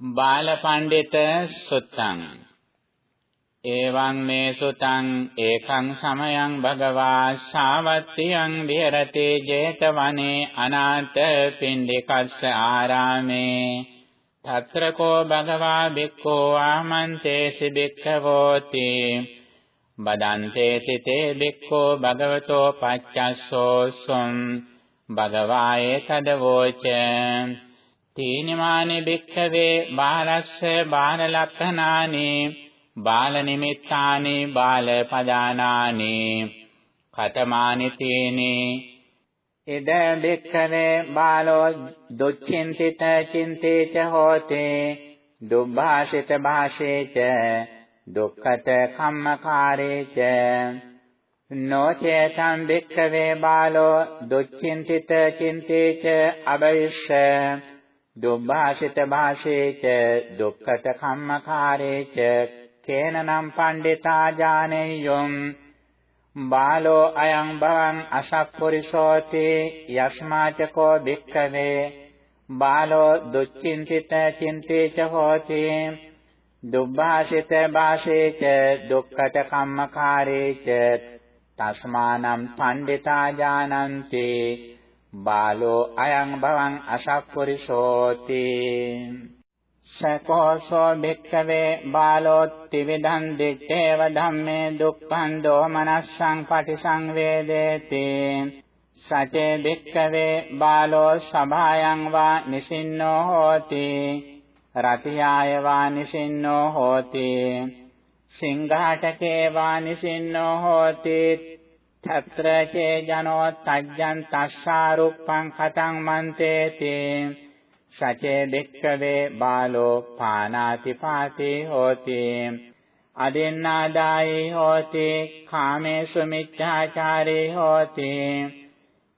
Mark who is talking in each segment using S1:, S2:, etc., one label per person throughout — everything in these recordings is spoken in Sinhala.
S1: බාලපණ්ඩිත සුත්තං. එවං මේ සුතං ඒකං සමයං භගවා ශාවත්තියං විහෙරති 제තවනේ අනාථ පින්ඩිකස්ස ආරාමේ. తත්‍ර කෝ භගවා බික්ඛෝ ආමන්තේසි බික්ඛවෝති. බදන්තේ සිතේ බික්ඛෝ භගවතෝ පච්චස්සෝ සොම්. භගවායේ තදවෝච තීනිමානි භික්ඛවේ බාලස්ස බාල ලක්ඛනානි බාල නිමිත්තානි බාල පදානානි කතමානි තීනි. ඉද භික්ඛවේ බාලෝ දුච්චින්තිත චින්තේච හෝතේ දුබ්භාසිත භාෂේච දුක්ඛත කම්මකාරේච. නොචේතං භික්ඛවේ බාලෝ දුච්චින්තිත චින්තේච අබවිස්ස දුබ්භාසිත භාෂේච දුක්ඛත කම්මකාරේච කේනනම් පණ්ඩිතා ඥානෙය්‍යොම් බාලෝ අයං භවං අසප්පුරිසෝති යස්මාචකෝ භික්ඛවේ. බාලෝ දුච්චින්තිත චින්තේච හෝති. දුබ්භාසිත භාෂේච දුක්ඛත කම්මකාරේච තස්මානම් පණ්ඩිතා ඥානන්ති බාලෝ අයං භවං අසප්පුරිසෝති. සකෝසෝ භික්ඛවේ බාලෝ ත්‍රිවිධං දිත්තේව ධම්මේ දුක්ඛං දෝමනස්සං පටිසංවේදේති. සචේ භික්ඛවේ බාලෝ සභායං වා නිසින්නෝ හෝති. රතියාය වා නිසින්නෝ හෝති. සිංහාටකේ වා නිසින්නෝ හෝති. తත්‍ර චේ ජනෝ තජ්ජං තස්සාරුප්පං කතං මන්තේති සචේ භික්ඛවේ බාලෝ පානාති පාති හෝති අදින්නාදායි හෝති කාමේසු මිච්ඡාචාරේ හෝති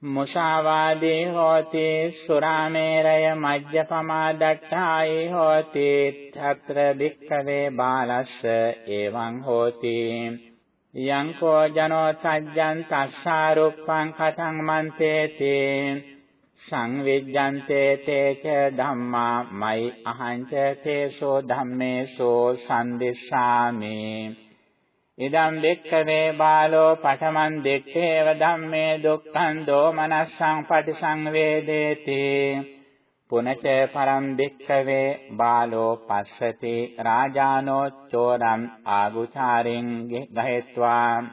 S1: මුසාවාදී හෝති සුරාමේරය මජ්ජපමා දට්ඨායි හෝති తත්‍ර භික්ඛවේ බාලස්ස එවං හෝති යං කෝ ජනෝ සජ්ජං තස්සාරුප්පං කතං මන්තේති සංවිජ්ජන්තේ තේච ධම්මා මයි අහංච තේසෝ ධම්මේසෝ සම්දිස්සාමි ඉදම් දෙක්ඛවේ බාලෝ පඨමන් දෙක්ඛේව ධම්මේ දුක්ඛං දෝමනස්සං පටිසංවේදේති පුනච පරම් භික්ඛවේ බාලෝ පස්සති රාජානෝ චෝරම් ආගුචාරින් ගහෙත්වා.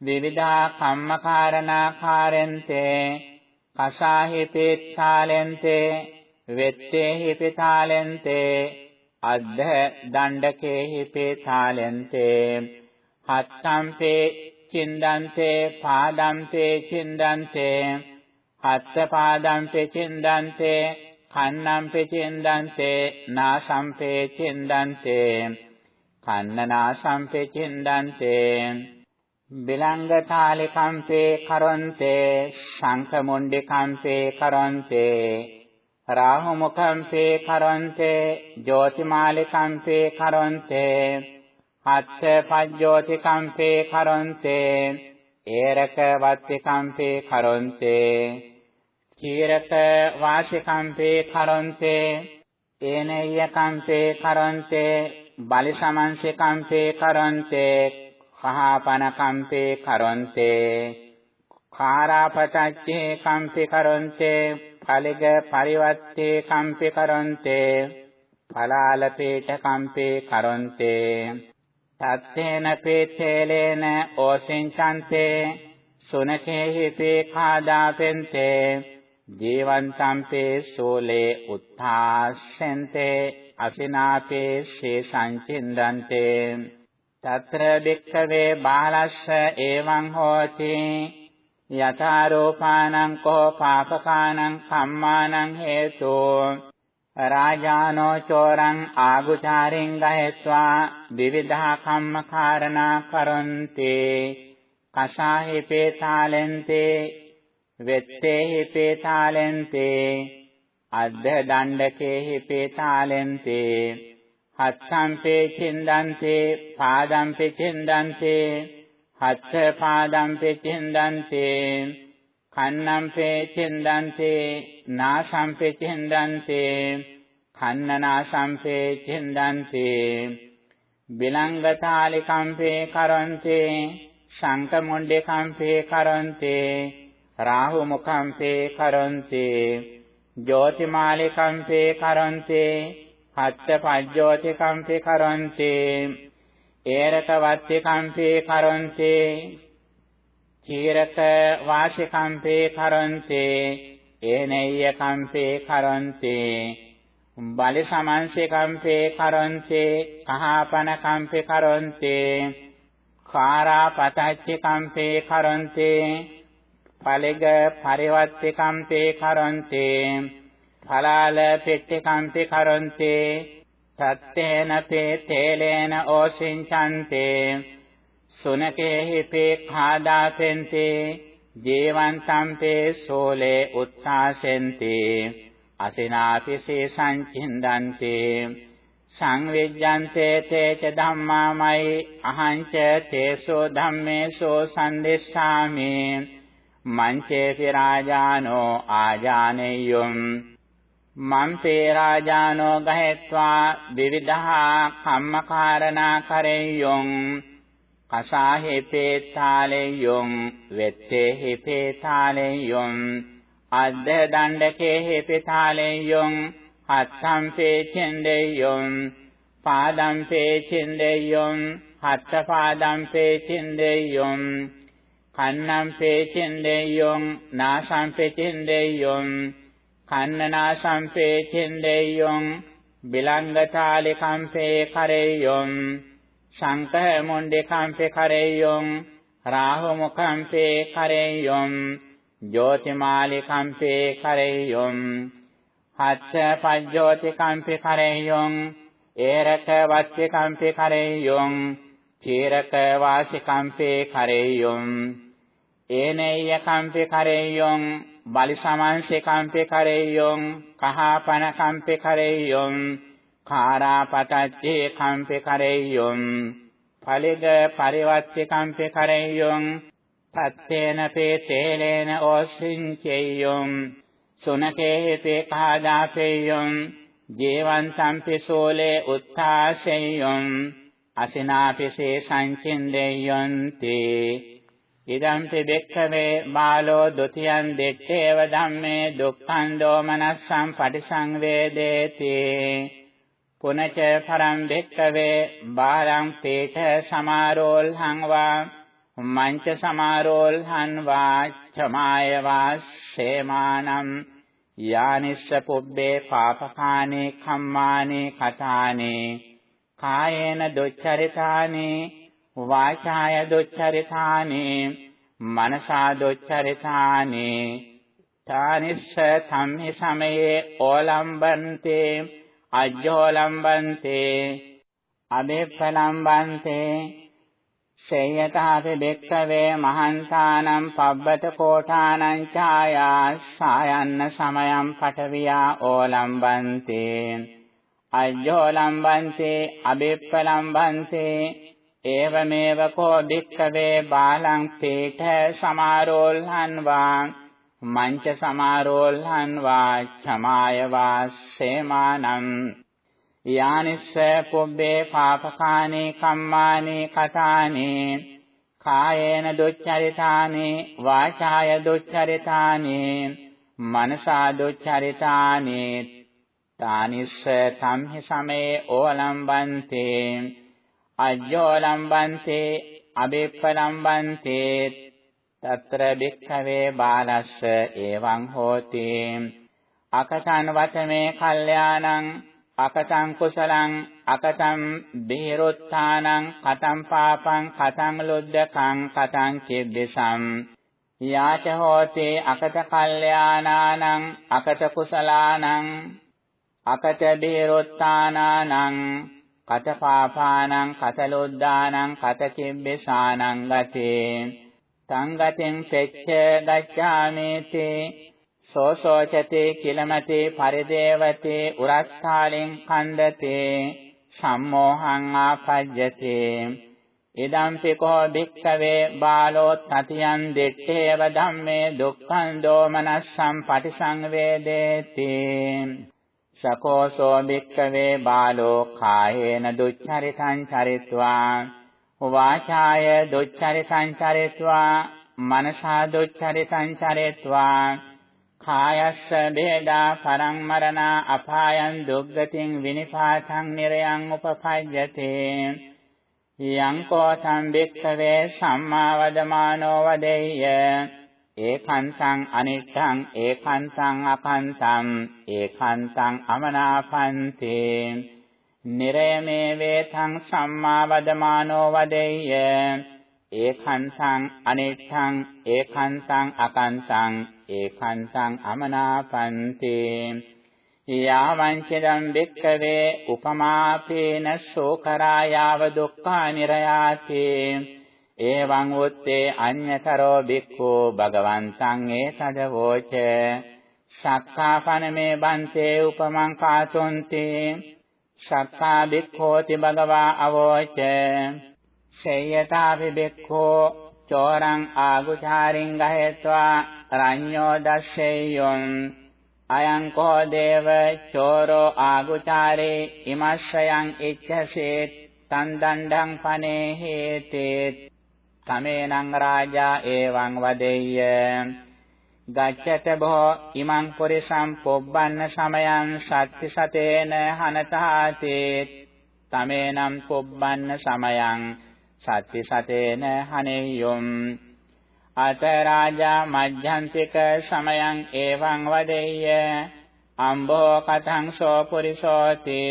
S1: විවිධා කම්මකාරණාකාරෙන්තේ කසාහි පේත්තාලෙන්තේ වෙත්තේහි පිතාලෙන්තේ අද්ධ දණ්ඩකේහි පේතාලෙන්තේ හත්තම්පේ චින්දන්තේ පාදම්පේ චින්දන්තේ හත්ත පාදම්පේ චින්දන්තේ කන්නම්පේ චින්දන්තේ නාසම්පේ චින්දන්තේ කන්නනාසම්පේ චින්දන්තේ බිලංගතාලිකම්පේ කරොන්තේ ශංඛමුණ්ඩිකම්පේ කරොන්තේ. රාහුමුඛම්පේ කරොන්තේ ජෝතිමාලිකම්පේ කරොන්තේ. හත්ත පජ්ජෝතිකම්පේ කරොන්තේ ඒරක වත්තිකම්පේ කරොන්තේ. කීරක වාසිකම්පේ කරොන්තේ ඒනෙය්‍යකම්පේ කරොන්තේ බලිසමංසිකම්පේ කරොන්තේ කහපනකම්පේ කරොන්තේ කාරාපතච්චේ කම්පේ කරොන්තේ පලිග පරිවත්තේ කම්පේ කරොන්තේ පලාලපේට කම්පේ කරොන්තේ තත්තේන පේතේලේන ඕසින්චන්තේ සුනකේහි පේ කාදාපෙන්තේ ජීවන්තම්පේ සෝලේ උත්ථාසෙන්තේ අසිනාපේ ශේසංචින්දන්තේ తත්‍ර භික්ඛවේ බාලස්ස එවං හෝති යථාරෝපානං කෝ පාපකානං කම්මානං හේතු රාජානෝ චෝරං ආගුචාරින් ගහෙත්වා විවිධා කම්ම කාරණා කරොන්ති කසාහි පේතාලෙන්තේ වෙත්තේහි පේතාලෙන්තේ අද්ද දණ්ඩකේහි පේතාලෙන්තේ හත්තම්පේ චින්දන්තේ පාදම්පේ චින්දන්තේ හත්ත පාදම්පේ චින්දන්තේ කන්නම්පේ චින්දන්තේ නාසම්පේ චින්දන්තේ කන්නනා සම්පේ චින්දන්ති බිලංගතාලි කම්පේ කරන්තේ ශංක මුණ්ඩේ කම්පේ කරන්තේ රාහු මුකම්පේ කරන්තේ ජෝතිමාලි කම්පේ කරන්තේ හත්ත පජ්ජෝති කම්පේ කරන්තේ ඒරක වත්ති කම්පේ කරන්තේ චීරක වාසිකම්පේ කරන්තේ ඒනෙය්‍ය කම්පේ කරන්තේ බලි සමංශේ කම්පේ කරන්තේ කහපන කම්පේ කරන්තේ කාරා පතච්චි කම්පේ කරන්තේ පලෙග පරිවත්ති කම්පේ කරන්තේ පලාල පෙට්ටි කම්පේ කරන්තේ තත්තේන පේ තේලේන ඕසින්චන්තේ සුනකේ හිපේ කාදාපෙන්තේ ජීවන්තම්පේ සෝලේ උත්සාසෙන්තේ අසිනාපිසේ සංචින්දන්තේ සංවිජ්ජන්තේ තේච ධම්මාමයි අහංච තේසෝ ධම්මේසෝ සම්දෙස්සාමි මංචේ පිරාජානෝ ආජානෙය්‍යොම් මම්පේ රාජානෝ ගහෙත්වා විවිධා කම්මකාරණා කරෙය්‍යොම් කසාහි පේතාලෙයොම් වෙත්තේ හිපේතාලෙයොම් අද්ද දණ්ඩකේ හිපේතාලෙයොම් හත්තම් පේචෙන්දෙයොම්. පාදම් පේචෙන්දෙයොම් හත්ත පාදම් පේචෙන්දෙයොම්. කන්නම් පේචෙන්දෙයොම් නාසම් පේචෙන්දෙයොම් කන්න නාසම් පේචෙන්දෙයොම් බිලංගතාලිකම් පේ කරෙයොම් ශංක මොණ්ඩේ කම්පේ කරෙයොම් රාහු මුඛම්පේ කරෙයොම් ජෝතිමාලි කම්පේ කරෙයොම් හත්ත පජ්ජෝති කම්පේ කරෙයොම් ඒරක වත්ති කම්පේ කරෙයොම් චීරක වාසි කම්පේ කරෙයොම් ඒනෙය්‍ය කම්පේ කරෙයොම් බලි සමංශේ කම්පේ කරෙයොම් කහපන කම්පේ කරෙයොම් කාරාපතච්චේ කම්පේ කරෙය්‍යොම් ඵලෙග පරිවත්ති කම්පේ කරෙය්‍යොම් තත්තේන පේතේලේන ඕසින්චෙය්‍යොම් සුනකේ හිතේ කාදාපෙය්‍යොම් ජීවන්තම්පි සෝලේ උත්තාසෙය්‍යොම් අසිනාපිසේ සංචින්දෙය්‍යොන්ති ඉදම්පි බෙක්ඛවේ බාලෝ ဒ ුතියං දෙත්තේව ධම්මේ දුක්ඛං දෝමනස්සං පටිසංවේදේති. පුනච පරම් භෙක්කවේ බාලං පේඨ සමාරෝල්හං වා මංච සමාරෝල්හං වා චමාය වා සේමානම්. යානිස්ස පුබ්බේ පාපකානේ කම්මානේ කතානේ. කායේන දුච්චරිතානේ වාචාය දුච්චරිතානේ මනසා දුච්චරිතානේ තානිස්ස ධම්මි සමයේ ඕලම්බන්තේ අජ්ජෝලම්බන්තේ අබේපලම්බන්තේ සේයතාපි බෙක්කවේ මහන්තානම් පබ්බත කෝඨානං ඡායා සායන්න සමයම් පටවියා ඕලම්බන්තේ අජ්ජෝලම්බන්තේ අබේපලම්බන්තේ ඒවමේව කෝ බික්කවේ බාලං පීඨ සමාරෝල්හන් වා මංච සමාරෝල්හන් වා ඡමාය වා සේමානම් යානිස්ස පුබ්බේ පාපකානේ කම්මානේ කතානේ කායේන දුච්චරිතානේ වාචාය දුච්චරිතානේ මනසා දුච්චරිතානේ තානිස්ස සම්හි සමේ ඕලම්බන්තේ අජ්ජෝලම්බන්තේ අබේප්පලම්බන්තේ తත්‍ර භික්ඛවේ බාලස්ස එවං හෝති. අකතං වතමේ කල්යාණං අකතං කුසලං අකතං බිහිරුත්ථානං කතං පාපං කතං ලුද්ධකං කතං කිබ්බසම් යාච හෝති අකත කල්යාණානං අකත කුසලානං අකත බිහිරුත්ථානානං කත පාපානං කත ලුද්ධානං කත කිබ්බසානං ගතේ. සංගතෙන් පෙච්ච ගච්ඡාමේති. සෝසෝචතේ කිලමතේ පරිදේවතේ උරස්ථාලෙන් කන්දතේ. සම්මෝහං ආපජ්ජතේ. ඉදම්පි කෝ භික්ඛවේ බාලෝ තතියන් දෙත්තේව ධම්මේ දුක්ඛං දෝමනස්සං පටිසංවේදේති. සකෝසෝ භික්ඛවේ බාලෝ කායේන දුච්චරිතං චරිත්වා වාචාය දුච්චරිතං චරිත්වා මනසා දුච්චරිතං චරිත්වා කායස්ස බේදා පරං මරණා අපායන් දුග්ගතින් විනිපාතං නිරයන් උපපජ්ජති. යං කෝතං බික්ඛවේ සම්මා වදමානෝ වදෙය්‍ය. ඒකන්තං අනිත්තං ඒකන්තං අපන්තං ඒකන්තං අමනාපන්ති. නිරයමේ වේතං සම්මා වදමානෝ වදෙය්‍ය. ඒකන්තං අනිත්තං ඒකන්තං අකන්තං ඒකන්තං අමනාපන්ති. යාවංචදම් බික්කවේ උපමාපේන ශෝකරායාව දුක්ඛා නිරයාති. එවං උත්තේ අඤ්ඤතරෝ බික්ඛෝ භගවන්තං ඒතදවෝච සක්කාපනමේ බන්තේ උපමං කාතුන්ති। සක්කා බික්ඛෝති භගවා අවෝච। සේයතාපි බෙක්ඛෝ චෝරං ආගුචාරින් ගහෙත්වා රඤ්ඤෝ දස්සෙය්‍යොන් අයං කෝ දේව චෝරෝ ආගුචාරේ ඉමස්සයන් ඉච්ඡසේ තන් දණ්ඩං පනේ හේතේ තමේනං රාජා එවං වදෙය්‍ය। ගච්ඡත බෝ ඉමං පුරිසම් පොබ්බන්න සමයං සත්‍ති සතේන හනතාතේ තමේනම් පොබ්බන්න සමයං සත්‍ති සතේන හනෙය්‍යොම්। අත රාජා මජ්ජන්තික සමයං එවං වදෙය්‍ය। අම්බෝ කතං සෝ පුරිසෝති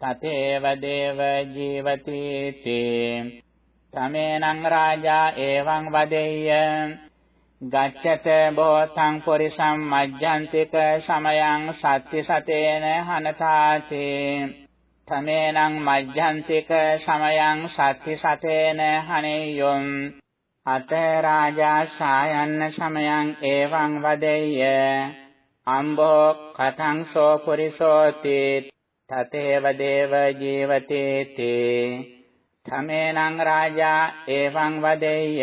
S1: තතේව දේව ජීවති තේ තමේනං රාජා එවං වදෙය්‍ය. ගච්ඡත බෝතං පුරිසම් මජ්ජන්තික සමයං සත්‍ති සතේන හනතාතේ. තමේනං මජ්ජන්තික සමයං සත්‍ති සතේන හනෙය්‍යොම් අත රාජා සායන්න සමයං එවං වදෙය්‍ය. අම්බෝ කතං සෝ පුරිසෝති තතේව දේව ජීවති තේ. තමේනං රාජා එවං වදෙය්‍ය।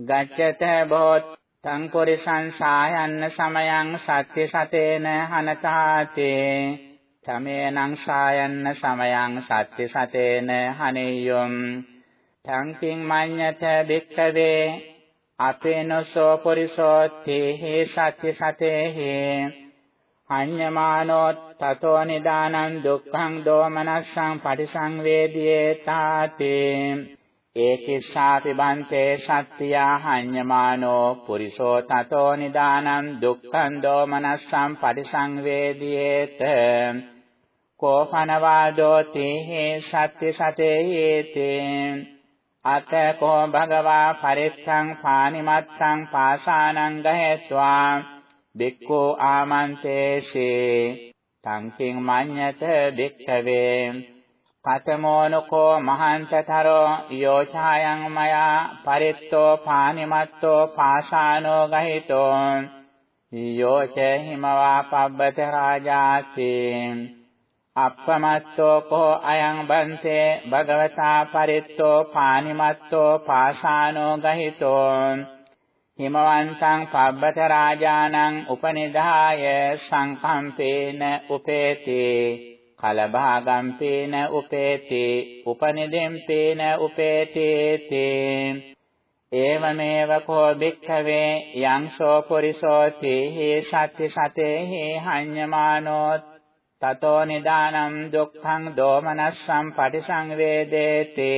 S1: ගච්ඡත බෝත් තං පුරිසං සායන්න සමයං සත්‍ය සතේන හනතාතේ। තමේනං සායන්න සමයං සත්‍ය සතේන හනෙය්‍යොම් තංකින් මඤ්ඤත බික්කවේ අපේනසෝ පුරිසෝ තේහි සත්‍ය සතේහි අඤ්ඤමානෝ තතෝ නිදානං දුක්ඛං දෝමනස්සං පටිසංවේදියේ තාතේ ඒකිස්සාපි බන්තේ සත්‍තියා හඤ්ඤමානෝ පුරිසෝ තතෝ නිදානං දුක්ඛං දෝමනස්සං පටිසංවේදියේත. කෝපනවාදෝ තේහි සත්‍ය සතේයේති. අතකෝ භගවා පරිත්තං පානිමත්තං පාසානං ගහෙත්වා. බික්ඛෝ ආමන්තේසේ තංකින් මඤ්ඤත බික්ඛවේ කතමෝනකෝ මහන්තතරෝ යෝචායන් මයා පරිත්තෝ පානිමත්තෝ පාසානෝ ගහිතෝ යෝච හිමවා පබ්බත රාජාති අප්පමත්තෝ කෝ අයං බන්තේ භගවතා පරිත්තෝ පානිමත්තෝ පාසානෝ ගහිතෝ හිමවන්තං පබ්බත රාජානං උපනිදාය සංකම්පේන උපේති කලභාගම්පේන උපේති උපනිදෙම්පේන උපේති තේ ඒවමේව කෝ භික්ඛවේ යං සෝ පුරිසෝති හි සත්‍ය සතේ හඤ්ඤමානෝ තතෝ නිදානම් දුක්ඛං දෝමනස්සං පටිසංවේදේති.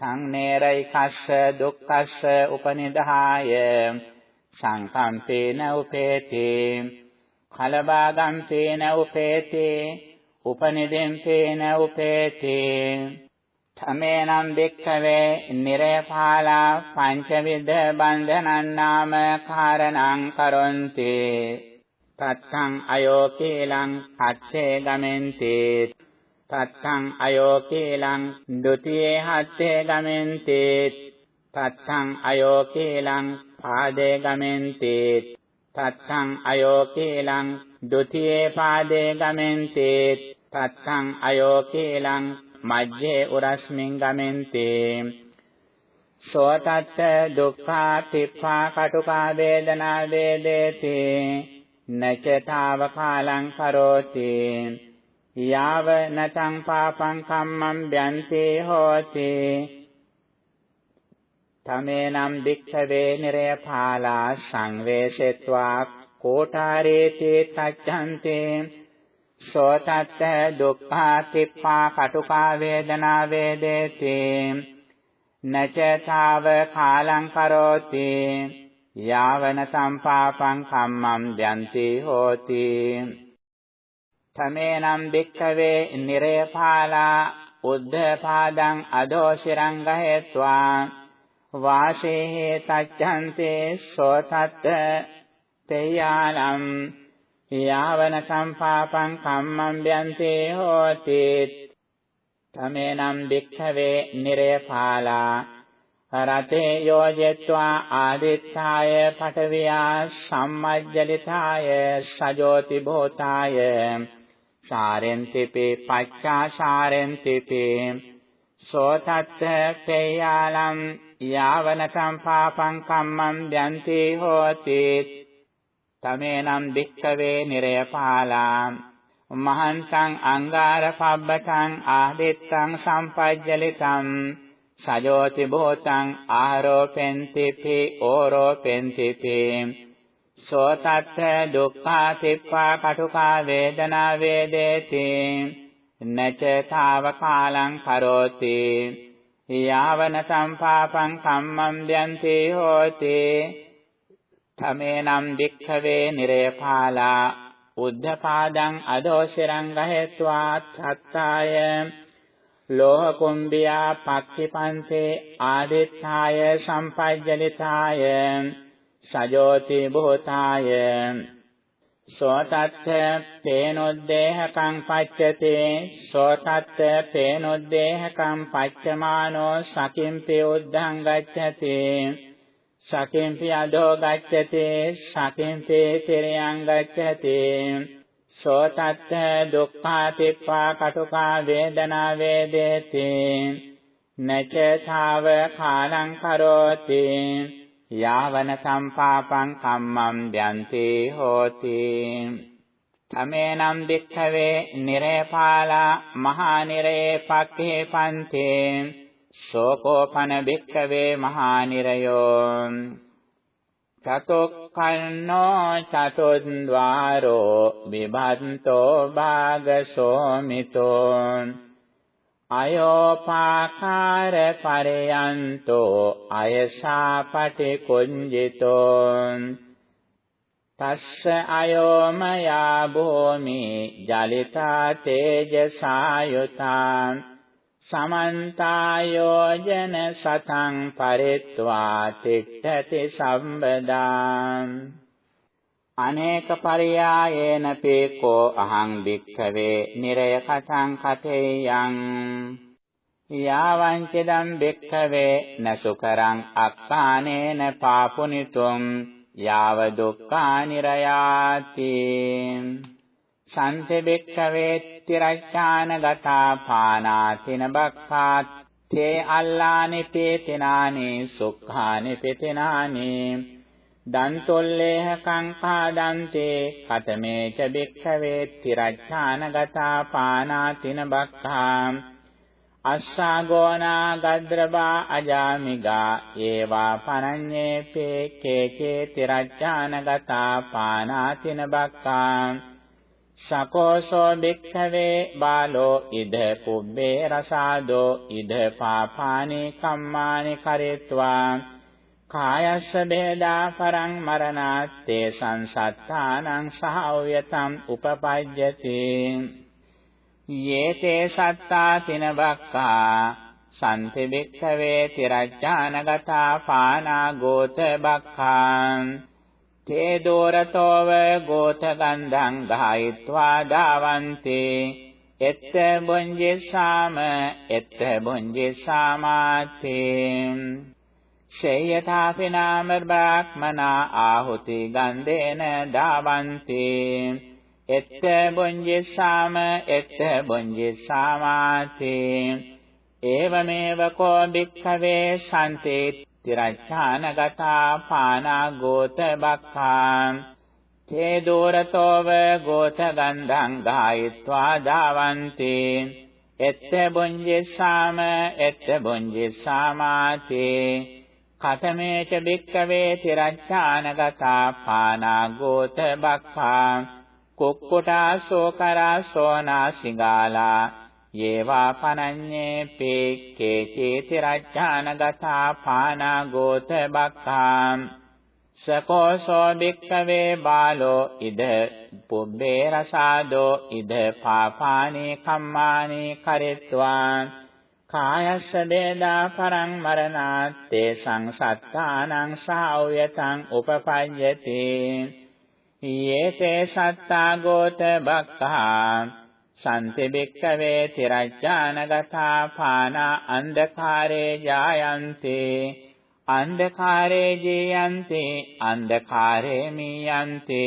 S1: සංනේරයි කස්ස දුක්ඛස්ස උපනිදාය සංකම්පේන උපේති. කලබාගම්පේන උපේති. උපනිදෙම්පේන උපේති. තමේනම් බික්ඛවේ නිරේපාලා පංචවිද බන්ධනං නාම කාරණං කරොන්ති. තත්තං අයෝකේලං හත්තේ ගමෙන්ති. තත්තං අයෝකේලං ဒ ුතියේ හත්තේ ගමෙන්ති තත්තං අයෝකේලං පාදේ ගමෙන්ති තත්තං අයෝකේලං ဒ ුතියේ පාදේ ගමෙන්ති තත්තං අයෝකේලං මජ්ජේ උරස්මින් ගමෙන්ති. සෝතත්ත දුක්ඛා තිප්පා කටුකා වේදනා වේදේති. නචතාව කාලං කරෝති. යාව නතං පාපං කම්මං බ්‍යන්තේ හෝති. තමේනම් වික්ඛවේ නිරයපාලා සංවේශෙත්වා කෝඨාරේතේ තච්ඡන්තේ. සෝතත්ත දුක්ඛා තිප්පා කටුකා වේදනා වේදේති. නචතාව කාලං කරෝති. යාවන සම්පාපං කම්මං දන්ති හෝති. තමේනම් වික්ඛවේ නිරයපාලා උද්ධපාදං අදෝශිරං ගහෙත්වා වාසේහි තච්ඡන්තේ සෝතත්ත තේයාලම් යාවන සම්පාපං කම්මං ව්‍යන්තේ හෝති තමේනම් වික්ඛවේ නිරේපාලා රතේ යෝජෙත්වා ආදිත්තාය පඨවියා සම්මජ්ජලිතාය සජෝති භූතාය සාරෙන්තිපි පච්චා සාරෙන්තිපි සෝතත්ත පේයාලම් යාවන සම්පාපං කම්මං දන්ති හෝති. තමේනම් වික්ඛවේ නිරයපාලා මහන්තං අංගාර පබ්බතං ආදිත්තං සම්පජ්ජලිතං. සජෝති භූතං ආරෝපෙන්තිපි ඕරෝපෙන්තිපි සෝතත්ථ දුක්ඛා තිප්පා කටුකා වේදනා වේදේති නච තාව කාලං කරෝති යාවන සම්පාපං කම්මං දන්ති හෝති තමේනම් වික්ඛවේ නිරේපාලා උද්ධපාදං අදෝශිරං ගහෙත්වා ත්‍ත්තාය ලෝහ කුම්භියා පක්ඛිපන්තේ ආදිත්තාය සම්පජ්ජලිතාය සජෝති භූතාය. සෝතත්ථ පේනොද්දේහකං පච්චතේ සෝතත්ථ පේනොද්දේහකං පච්චමානෝ සකිම්පි උද්ධං ගච්ඡති. සකිම්පි අදෝ ගච්ඡති. සකිම්පි තිරයං ගච්ඡති. සෝතත්ථ දුක්ඛා තිප්පා කටුකා වේදනා වේදේති. නච ථාව කාලං කරෝති. යාවන සම්පාපං කම්මං දන්තේ හෝති. තමේනම් වික්ඛවේ නිරේපාලා මහා නිරේ පක්ඛේ පන්තේ. සෝකෝපන වික්ඛවේ මහා නිරයෝ චතුක්ඛන්නෝ චතුද්්වාරෝ විභන්තෝ භාගසෝමිතෝ අයෝපාකාර පරයන්තෝ අයසා පටිකුංජිතෝ. තස්ස අයෝමයා භූමි ජලිතා තේජසා යුතා සමන්තායෝජන සතං පරිත්වා තිට්ඨති සම්බදාම් අනේක පරියායේන පේකෝ අහං භික්ඛවේ නිරය කතං කතේයං යාවං චදම් භික්ඛවේ නසුකරං අක්කානේන පාපුනිතුම් යාව දුක්ඛා නිරයාති සන්තේ භික්ඛවේ තිරච්ඡාන ගතා පානාතින බක්ඛාත් තේ අල්ලානි පේතිනානි සුඛානි පේතිනානි දන්තොල්ලේහ කංකා දන්තේ කතමේ ච බික්ඛවේ තිරච්ඡානගතා පානාතින බක්ඛා අස්සාගෝනා ගද්රබා අජාමිගා ඒවා පරඤ්ඤේ පේ කේචේ තිරච්ඡානගතා පානාතින බක්ඛා සකෝසෝ බික්ඛවේ බාලෝ ඉද පුබ්බේ රසාදෝ ඉද පාපානි කම්මානි කරේत्वा කායස්ස බේදා පරං මරණාත්තේ සංසත්තානං සහව්‍යතම් උපපජ්ජති. යේතේ සත්තා තින බක්කා සම්ති බික්ඛවේ තිරජ්ජානගතා පානා ගෝත බක්ඛා තේ දෝරතෝව ගෝත ගන්ධං ගායිत्वा දාවන්තේ. එත්ත බුඤ්ජේසාම එත්ත බුඤ්ජේසාමාතේ. ශේයථාපි නාම බ්‍රාහ්මනා ආහුති ගන්ධේන දාවන්ති. එත්ත බුඤ්ජස්සාම එත්ත බුඤ්ජස්සාමාති ඒවමේව කෝ භික්ඛවේ සම්තේ තිරච්ඡානගතා පානා ගෝත බක්ඛා. තේ දෝරතෝව ගෝත ගන්ධං ගායිत्वा දාවන්ති. එත්ත බුඤ්ජස්සාම එත්ත බුඤ්ජස්සාමාති කතමේච බික්කවේ තිරච්ඡානගතා පානා ගෝත බක්ඛා කුක්කුටා සෝකරා සෝනා සිගාලා යේවා පනඤ්ඤේ පේක්කේ චේති රච්ඡානගතා පානා ගෝත බක්ඛා සකෝසෝ භික්ඛවේ බාලෝ ඉද පුබ්බේ රසාදෝ ඉද පාපානේ කම්මානේ කරිත්වා කායස්ස දේදා පරං මරණාත්තේ සංසත්තානං සාවයතං උපපඤ්ඤති. යේතේ සත්තා ගෝත බක්ඛා සම්ති භික්ඛවේ තිරඥානගතා පානා අන්ධකාරේ ජායන්තේ. අන්ධකාරේ ජීයන්ති අන්ධකාරේ මීයන්ති.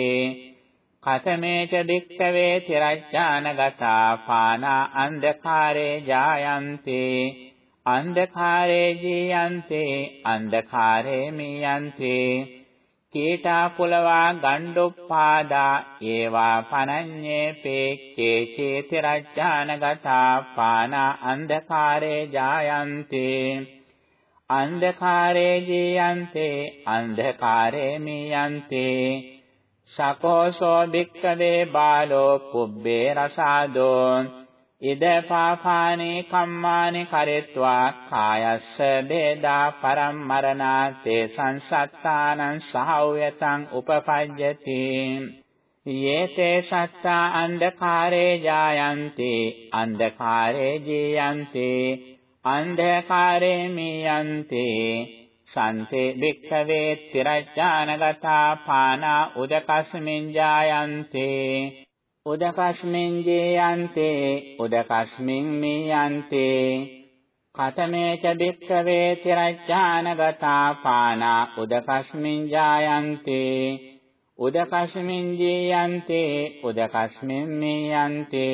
S1: කතමේච භික්ඛවේ තිරඥානගතා පානා අන්ධකාරේ ජායන්ති අන්ධකාරේ ජීයන්ති අන්ධකාරේ මීයන්ති. කීටා කුලවා ගණ්ඩුප්පාදා ඒවා පනඤ්ඤේ පේක්කේ චේතිරඥානගතා පානා අන්ධකාරේ ජායන්ති. අන්ධකාරේ ජීයන්තේ අන්ධකාරේ මියන්තේ. සකෝසෝ භික්ඛවේ බාලෝ පුබ්බේ රසාදෝ. ඉද පාපානේ කම්මානේ කරෙත්වා කායස්ස බේදා පරම්මරණාතේ සංසත්තානං සහව්‍යතං උපපජ්ජති. යේතේ සත්තා අන්ධකාරේ ජායන්ති අන්ධකාරේ ජීයන්ති අන්ධකාරේ මියන්ති. සන්තේ භික්ඛවේ තිරඥානගතා පානා උදකස්මින් ජායන්ති. උදකස්මින් ජේයන්ති උදකස්මින් මියන්ති. කතමේච භික්ඛවේ තිරඥානගතා පානා උදකස්මින් ජායන්ති. උදකස්මින් ජේයන්ති උදකස්මින් මියන්ති.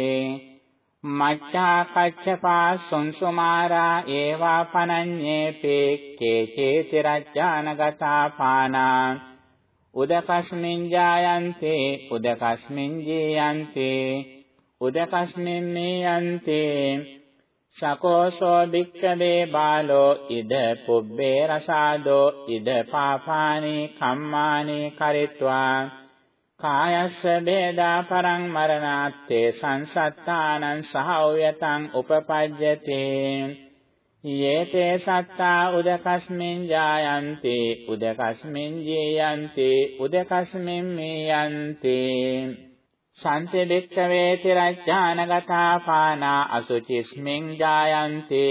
S1: මච්ඡා කච්චපා සොන්සුමාරා ඒවා පනඤ්ඤේ පේක්කේ චේතිරඥානගතා පානා උදකස්මින් ජායන්තේ උදකස්මින් ජීයන්තේ උදකස්මින් මේයන්තේ සකෝසෝ භික්ඛවේ බාලෝ ඉද පුබ්බේ රසාදෝ ඉද පාපානේ කම්මානේ කරිත්වා. කායස්ස බේදා පරං මරණාත්තේ සංසත්තානං සහව්‍යතං උපපජ්ජති. යේතේ සත්තා උදකස්මින් ජායන්ති උදකස්මින් ජීයන්ති උදකස්මින් මේයන්ති. සන්ති බික්ඛවේ තිරඥානගතා පානා අසුචිස්මින් ජායන්ති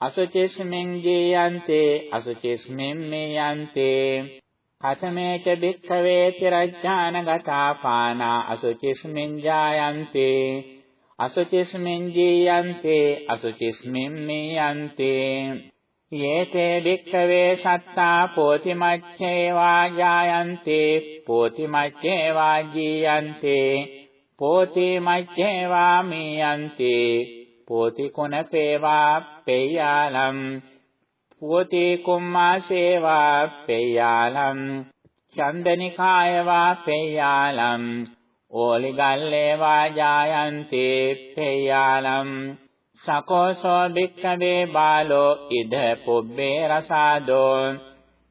S1: අසුචිස්මින් ජීයන්ති අසුචිස්මින් මේයන්ති. කතමේච භික්ඛවේ තිරඥානගතා පානා අසුචිස්මින් ජායන්ති අසුචිස්මින් ජීයන්ති අසුචිස්මින් මියන්ති. යේතේ භික්ඛවේ සත්තා පෝතිමච්ඡේවා ජායන්ති පෝතිමච්ඡේවා ජීයන්ති පෝතිමච්ඡේවා මියන්ති පෝති කුණපේවා පෙය්‍යාලම්. පුවති කුම්මා සේවා පෙය්‍යාලම් චන්දනිකායවා පෙය්‍යාලම් ඕලිගල්ලේවා ජායන්ති පෙය්‍යාලම්. සකෝසෝ භික්ඛවේ බාලෝ ඉද පුබ්බේ රසාදෝ.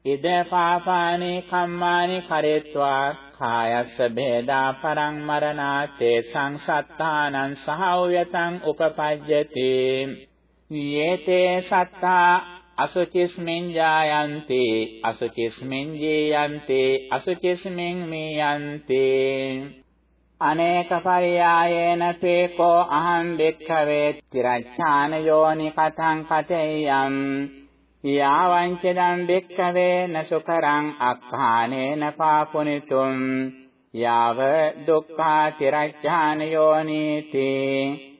S1: ඉද පාපානේ කම්මානි කරෙත්වා කායස්ස භේදා පරං මරණාතේ සංසත්තානං සහව්‍යතං උපපජ්ජති. යේතේ සත්තා අසුචිස්මින් ජායන්ති අසුචිස්මින් ජීයන්ති අසුචිස්මින් මියන්ති. අනේක පරියායේන පේකෝ අහං දෙක්ඛවේ තිරච්ඡාන යෝනි කතං කතේයම් යාවංචදං දෙක්ඛවේ නසුකරං අක්ඛානේන පාපුනිතුම්. යාව දුක්ඛා තිරච්ඡාන යෝනීති.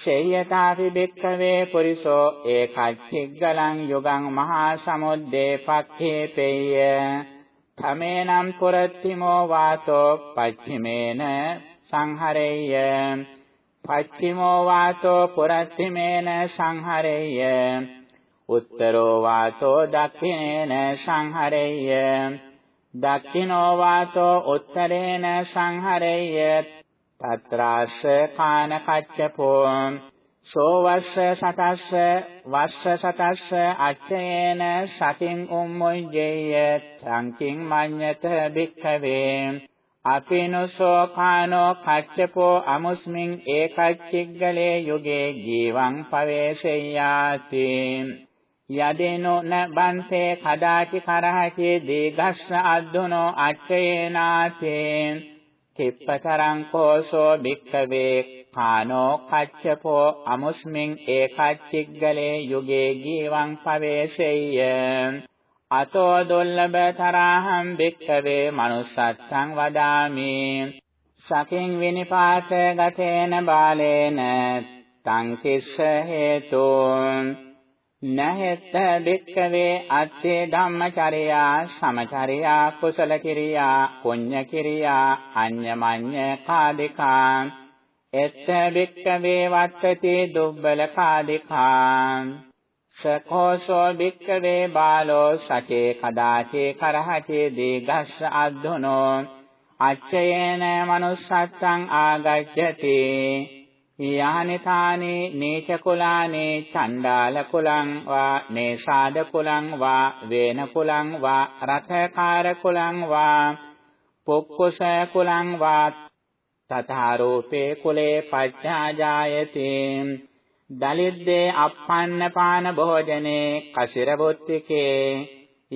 S1: ශේයතාපි බෙක්කවේ පුරිසෝ ඒකච්චිග්ගලං යුගං මහා සමුද්දේ පක්ඛේ පෙය්‍ය තමේනම් පුරත්තිමෝ වාතෝ පච්චිමේන සංහරෙය්‍ය පච්චිමෝ වාතෝ පුරත්තිමේන සංහරෙය්‍ය උත්තරෝ වාතෝ දක්ඛිනේන සංහරෙය්‍ය දක්ඛිනෝ වාතෝ උත්තරේන සංහරෙය්‍ය తත්‍රාස්ස කාන කච්චපෝ සෝවස්ස සතස්ස වස්ස සතස්ස අච්චේන සතින් උම්මුජ්ජේය සංකින් මඤ්ඤත භික්ඛවේ අපිනුසෝ කානෝ කච්චපෝ අමුස්මින් ඒකච්චිග්ගලේ යුගේ ජීවං පවේශයාති යදෙනෝ න බන්තේ කදාචි කරහචි දීඝස්ස අද්දුනෝ අච්චේනාතේ කිප්පතරං කෝසෝ භික්ඛවේ කානෝ කච්චපෝ අමුස්මින් ඒකච්චිග්ගලේ යුගේ ජීවං පවේශෙය්‍ය. අතෝ දුල්ලභ තරහම් භික්ඛවේ manussත්තං වදාමි. සකින් විනිපාත ගතේන බාලේන තං කිස්ස හේතු. නහෙත්ත භික්ඛවේ අත්තේ ධම්මචර්යා සමචර්යා කුසල කිරියා පුඤ්ඤ කිරියා අඤ්ඤමඤ්ඤ කාදිකා එත්ත භික්ඛවේ වත්තති දුබ්බල කාදිකා සකෝසෝ භික්ඛවේ බාලෝ සචේ කදාචේ කරහචේ දීගස්ස අද්ධුනෝ අච්චයේන manussත්තං ආගච්ඡති. යානි තානි නීච කුලානේ චණ්ඩාල කුලං වා නේසාද කුලං වා වේන කුලං වා රථකාර කුලං වා පොක්කුස කුලං වා තථාරෝපේ කුලේ පච්ඡාජායති. දලිද්දේ අප්පන්න පාන භෝජනේ කසිරබොත්තිකේ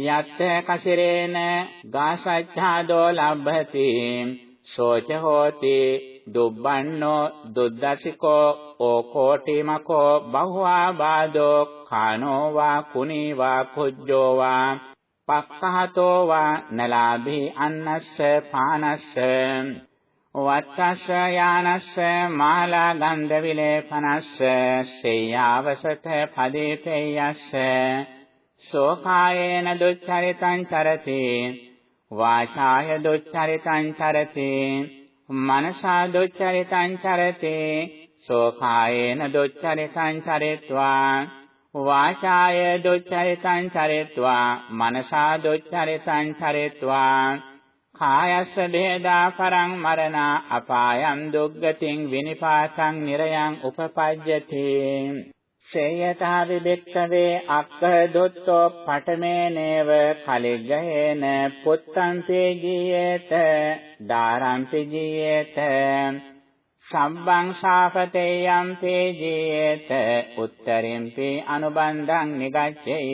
S1: යත්ත කසිරේන ගාසච්ඡාදෝ ලබ්භති සෝච හෝති දුබ්බන්නෝ දුද්දසිකෝ ඕකෝටිමකෝ බහුවා බාදෝ කානෝ වා කුනී වා කුජ්ජෝ වා පක්ඛහතෝ වා නලාභි අන්නස්ස පානස්ස වත්තස්ස යානස්ස මාලා ගන්ධ විලේපනස්ස සේයාවසත පදීපේයස්ස සෝඛායේන දුච්චරිතං චරති වාචාය දුච්චරිතං චරති මනසා දුච්චරිතං චරති සෝඛායේන දුච්චරිතං චරිත්වා වාචාය දුච්චරිතං චරිත්වා මනසා දුච්චරිතං චරිත්වා කායස්ස බේදා පරං මරණා අපායං දුග්ගතින් විනිපාතං නිරයං උපපජ්ජති. සේයතා විබෙක්කවේ අක්ඛ දොත්තෝ පඨමේනේව කලිග්ගහේන පුත්තං තේජීයේත දාරං තේජීයේත සම්බං ශාපතේයම් තේජීයේත උත්තරින්පි අනුබන්ධං නිගච්ඡේය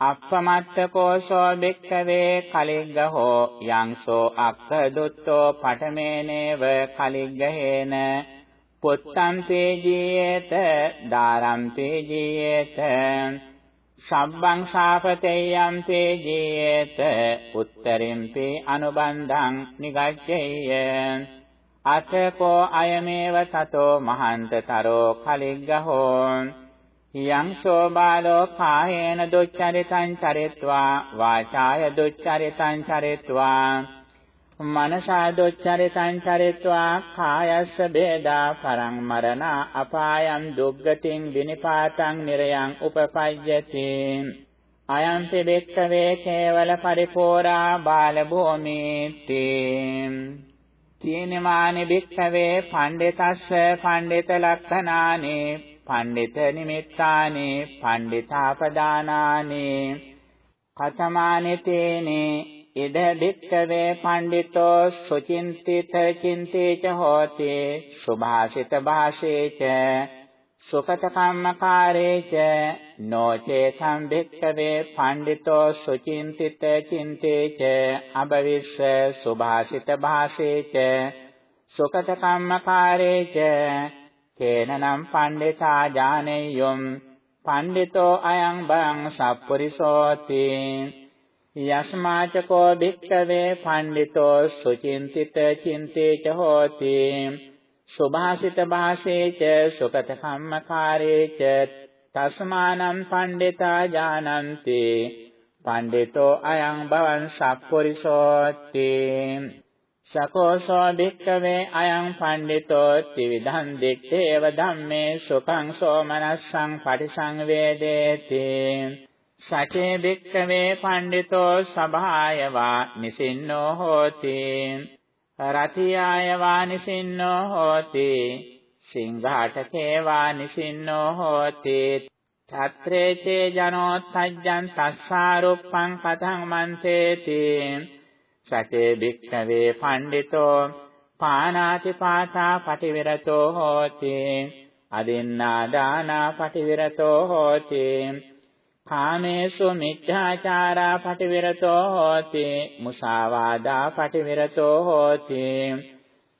S1: අප්පමත්තකෝසෝ භික්ඛවේ කලිග්ගහෝ යංසෝ අක්ඛ දුත්තෝ පඨමේනේව කලිග්ගහේන පුත්තං තේජීයේත දාරං තේජීයේත සබ්බං ශාපතේයම් තේජීයේත උත්තරින්පි අනුබන්ධං නිගච්ඡේය. අතකෝ අයමේව තතෝ මහන්තතරෝ කලිග්ගහෝ. යං සෝබාලෝ කායේන දුච්චරිතං චරිත්වා වාචාය දුච්චරිතං චරිත්වා. මනසා දුච්චරිතං චරිත්වා කායස්ස බේදා පරං මරණ අපායං දුග්ගතින් විනිපාතං නිරයං උපපජ්ජති. අයං පිබෙක්කවේ කේවල පරිපෝරා බාල භූමීති තීනමානි බික්කවේ පණ්ඩිතස්ස පණ්ඩිත ලක්ඛනානේ පණ්ඩිත නිමිත්තානි පණ්ඩිතාපදානානි. කතමානි තේනේ ඉද භික්ඛවේ පණ්ඩිතෝ සුචින්තිත චින්තේච හෝති සුභාසිත භාෂේච සුකත කම්මකාරේච නොචේ සම්භික්ඛවේ පණ්ඩිතෝ සුචින්තිත චින්තේච අබවිස්ස සුභාසිත භාෂේච සුකත කම්මකාරේච කේනනම් පණ්ඩිතා ඥානෙය්‍යොම් පණ්ඩිතෝ අයං බං සප්පුරිසෝති යස්මාචකෝ භික්ඛවේ පණ්ඩිතෝ සුචින්තිත චින්තේච හෝති සුභාසිත භාසේච සුකත කම්මකාරේච තස්මානම් පණ්ඩිතා ඥානන්ති පණ්ඩිතෝ අයං බවං සප්පුරිසෝති සකෝසෝ භික්ඛවේ අයං පණ්ඩිතෝ ත්‍රිවිධං දිත්තේව ධම්මේ සුඛං සෝමනස්සං පටිසංවේදේති සචේ භික්ඛවේ පණ්ඩිතෝ සභායවා නිසින්නෝ හෝති. රතියාය වානිසින්නෝ හෝති. සිංහාටකේ වානිසින්නෝ හෝති. తත්‍රේචේ ජනෝත්ථජ්ජං තස්සාරුප්පං කතං මන්තේති. සචේ භික්ඛවේ පණ්ඩිතෝ පානාති පාතා පටිවිරතෝ හෝති. අදින්නා දානා පටිවිරතෝ හෝති. කාමේසු මිච්ඡාචාරා පටිවිරතෝ හෝති මුසාවාදා පටිවිරතෝ හෝති.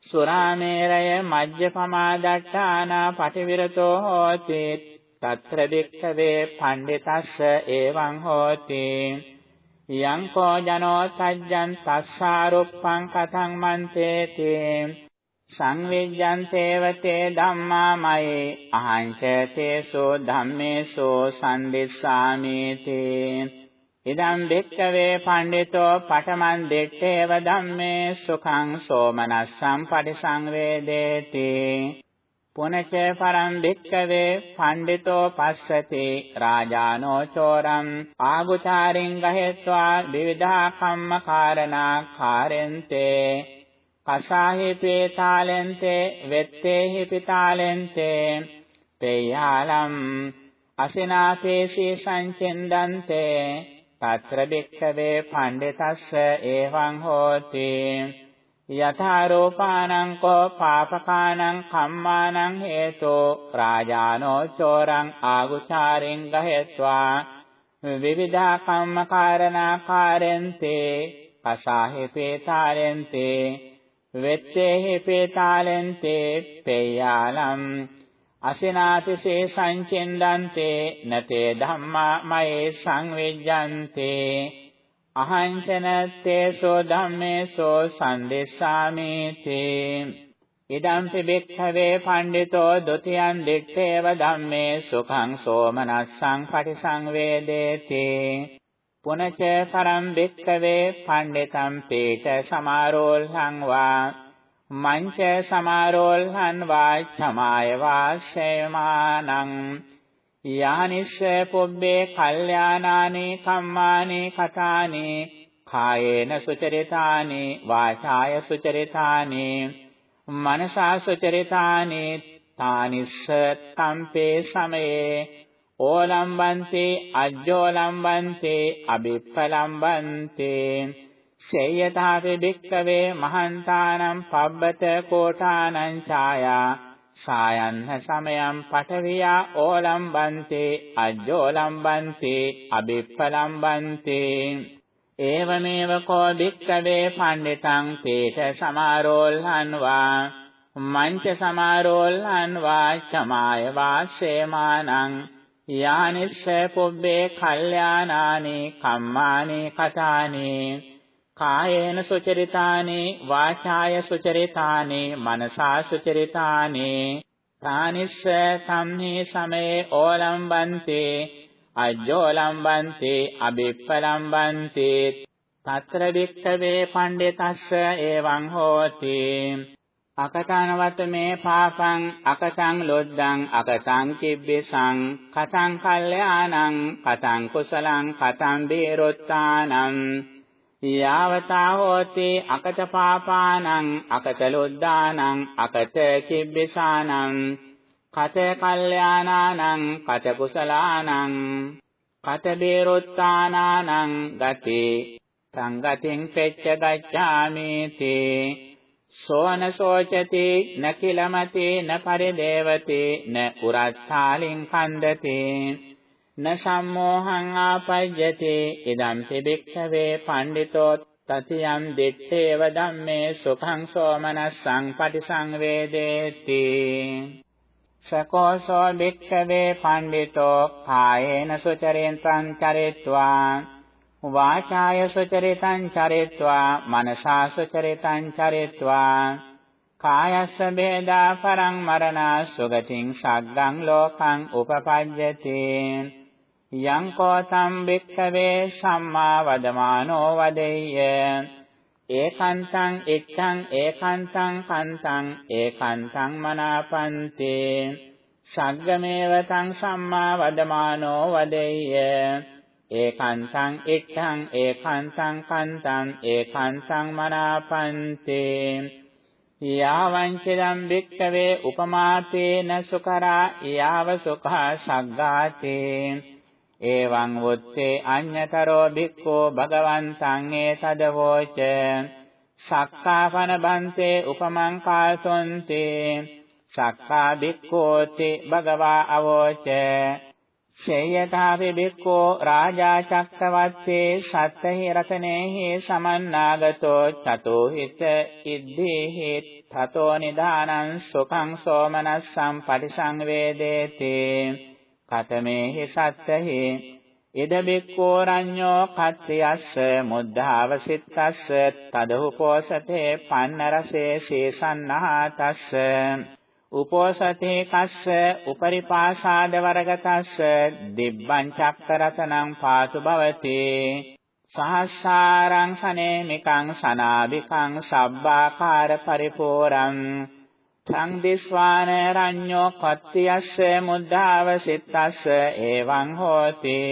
S1: සුරාමේරය මජ්ජපමා දට්ඨානා පටිවිරතෝ හෝති. తත්‍ර වික්ඛවේ පණ්ඩිතස්ස එවං හෝති. යං කෝ ජනෝ සජ්ජං තස්සාරුප්පං කතං මන්තේති. සංවිජ්ජන්තේවතේ ධම්මාමයේ අහංච තේසෝ ධම්මේසෝ සම්දිස්සාමේති ඉදම් වික්ඛවේ පණ්ඩිතෝ පඨමන් දෙත්තේව ධම්මේ සුඛං සෝමනස්සං පටිසංවේදේති පුනච පරම් භික්කවේ පණ්ඩිතෝ පස්සති රාජානෝ චෝරම් ආගුචාරින් ගහෙත්වා විවිධා කම්ම කාරණා කාරෙන්තේ. කසාහි පේතාලෙන්තේ වෙත්තේහි පිතාලෙන්තේ පේයාලම් අසිනාපේසී සංචෙන්දන්තේ తත්‍ර භික්කවේ පණ්ඩිතස්ස එවං හෝති. යථාරෝපානං කෝ පාපකානං කම්මානං හේතෝ රාජානෝ චෝරං ආගුචාරින් ගහෙත්වා. විවිධා කම්ම කාරණා කාරෙන්තේ කසාහි පේතාලෙන්තේ වෙත්තේහි පේතාලෙන්තේ පේයාලම් අසිනාතිසේ සංචෙන්දන්තේ නතේ ධම්මා මයේ සංවිජ්ජන්තේ. අහංචනත්තේසෝ ධම්මේසෝ සම්දෙස්සාමේති ඉදම්පි බික්ඛවේ පණ්ඩිතෝ ဒ ුතියං දිත්තේව ධම්මේ සුඛං සෝමනස්සං පටිසංවේදේති. පුනච පරම් බික්ඛවේ පණ්ඩිතං පීඨ සමාරෝල්හං වා මංච සමාරෝල්හං වා චමාය වාසේමානං යානිස්ස පුබ්බේ කල්යාණානේ කම්මානේ කතානේ කායේන සුචරිතානේ වාචාය සුචරිතානේ මනසා සුචරිතානේ තානිස්ස තම්පේ සමයේ ඕලම්බන්තේ අජ්ජෝලම්බන්තේ අබිප්පලම්බන්තේ. සේයතාපි භික්කවේ මහන්තානම් පබ්බත කෝඨානං ඡායා. සායන්න සමයම් පඨවියා ඕලම්බන්තේ අජ්ජෝලම්බන්තේ අබිප්පලම්බන්තේ. ඒවමේව කෝ භික්කවේ පණ්ඩිතං තේත සමාරෝල්හන් වා මංච සමාරෝල්හන් වා චමාය වාසේමානං. යානිස්ස පුබ්බේ කල්යාණානි කම්මානි කතානේ කායේන සුචරිතානේ වාචාය සුචරිතානේ මනසා සුචරිතානේ තානිස්ස සම්හි සමේ ඕලම්බන්තේ අජ්ජෝලම්බන්තේ අබිප්පලම්බන්තේ తත්‍ර වික්ඛවේ පණ්ඩිතස්ස එවං හෝති. අකතනවත මේ පාපං අකතං ලොද්දං අකතං කිබ්බෙසං කතං කල්යාණං කතං කුසලං කතං බේරොත්තානං. යාවතා හෝති අකත පාපානං අකත ලොද්දානං අකත කිබ්බසානං කත කල්යාණානං කත කුසලානං. කත බේරොත්තානානං ගති සංගතින් පෙච්ච ගච්ඡාමි තේ සෝන සෝචති නකිලමති න පරිදේවති න උරත්තාලින් කන්දතේ න සම්මෝහං ආපජ්ජති ඉදම් පිබික්ඛවේ පණ්ඩිතෝ තතියම් දිත්තේව ධම්මේ සුඛං සෝමනස්සං පටිසංවේදේති. සකෝසෝ බික්ඛවේ පණ්ඩිතෝ කායේන සුචරිතං චරිත්වා වාචාය සුචරිතං චරිත්වා මනසා සුචරිතං චරිත්වා. කායස්ස බේදා පරං මරණා සුගතින් සග්ගං ලෝකං උපපජ්ජති. යං කෝතම් භික්ඛවේ සම්මා වදමානෝ වදෙය්‍ය. ඒකන්තං ඉත්තං ඒකන්තං කන්තං ඒකන්තං මනාපන්තේ. සග්ගමේව තං සම්මා වදමානෝ වදෙය්‍ය. ඒකන්තං ඉත්තං ඒකන්තං කන්තං ඒකන්තං මනාපන්තේ. යාවංචදම් වික්කවේ උපමාතේන සුකරා යාව සුඛා සග්ගාතේ. එවං වොත්තේ අඤ්ඤතරෝ භික්ඛෝ භගවන්තං ඒතදවෝච. සක්කාපන බන්තේ උපමං කාසොන්තේ. සක්කා භික්ඛෝති භගවා අවෝච. ශේයතාපි භික්ඛෝ රාජා චක්කවත්තේ සත්තහි රතනේහි සමන්නාගතෝ චතෝ හිත ඉද්ධේහි තතෝ නිදානං සුඛං සෝමනස්සං පටිසංවේදේති කතමේහි සත්තහි ඉද බික්ඛෝ රඤ්ඤෝ කත්තියස්ස මුද්ධාවසිට්ඨස්ස තදහුපෝසතේ පන්නරසේ සීසන්නහතස්ස උපෝසතේ කස්ස උපරිපාසාද වරගතස්ස දිබ්බං චක්කරතනං පාතු භවති. සහස්සාරං සනේමිකං සනාබිකං සබ්බාකාර පරිපූරං සංදිස්වාන රඤ්ඤෝ කත්තියස්ස මුද්ධාව සිත්තස්ස එවං හෝති.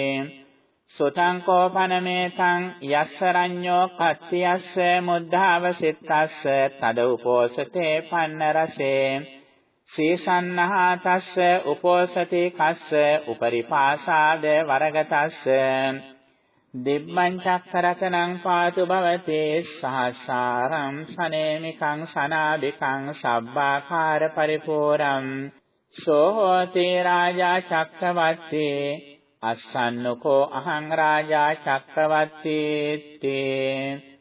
S1: සුතං කෝපනමේතං යස්ස රඤ්ඤෝ කත්තියස්ස මුද්ධාව සිත්තස්ස තද උපෝසතේ පන්න රසේ. සීසන්නහා තස්ස උපෝසති කස්ස උපරිපාසාද වරගතස්ස. දිබ්බං චක්කරතනං පාතු භවති සහස්සාරම් සනේමිකං සනාදිකං සබ්බාකාර පරිපූරම් සෝ හෝති රාජා චක්කවත්තේ අස්සන්නකෝ අහං රාජා චක්කවත්තේ තේ.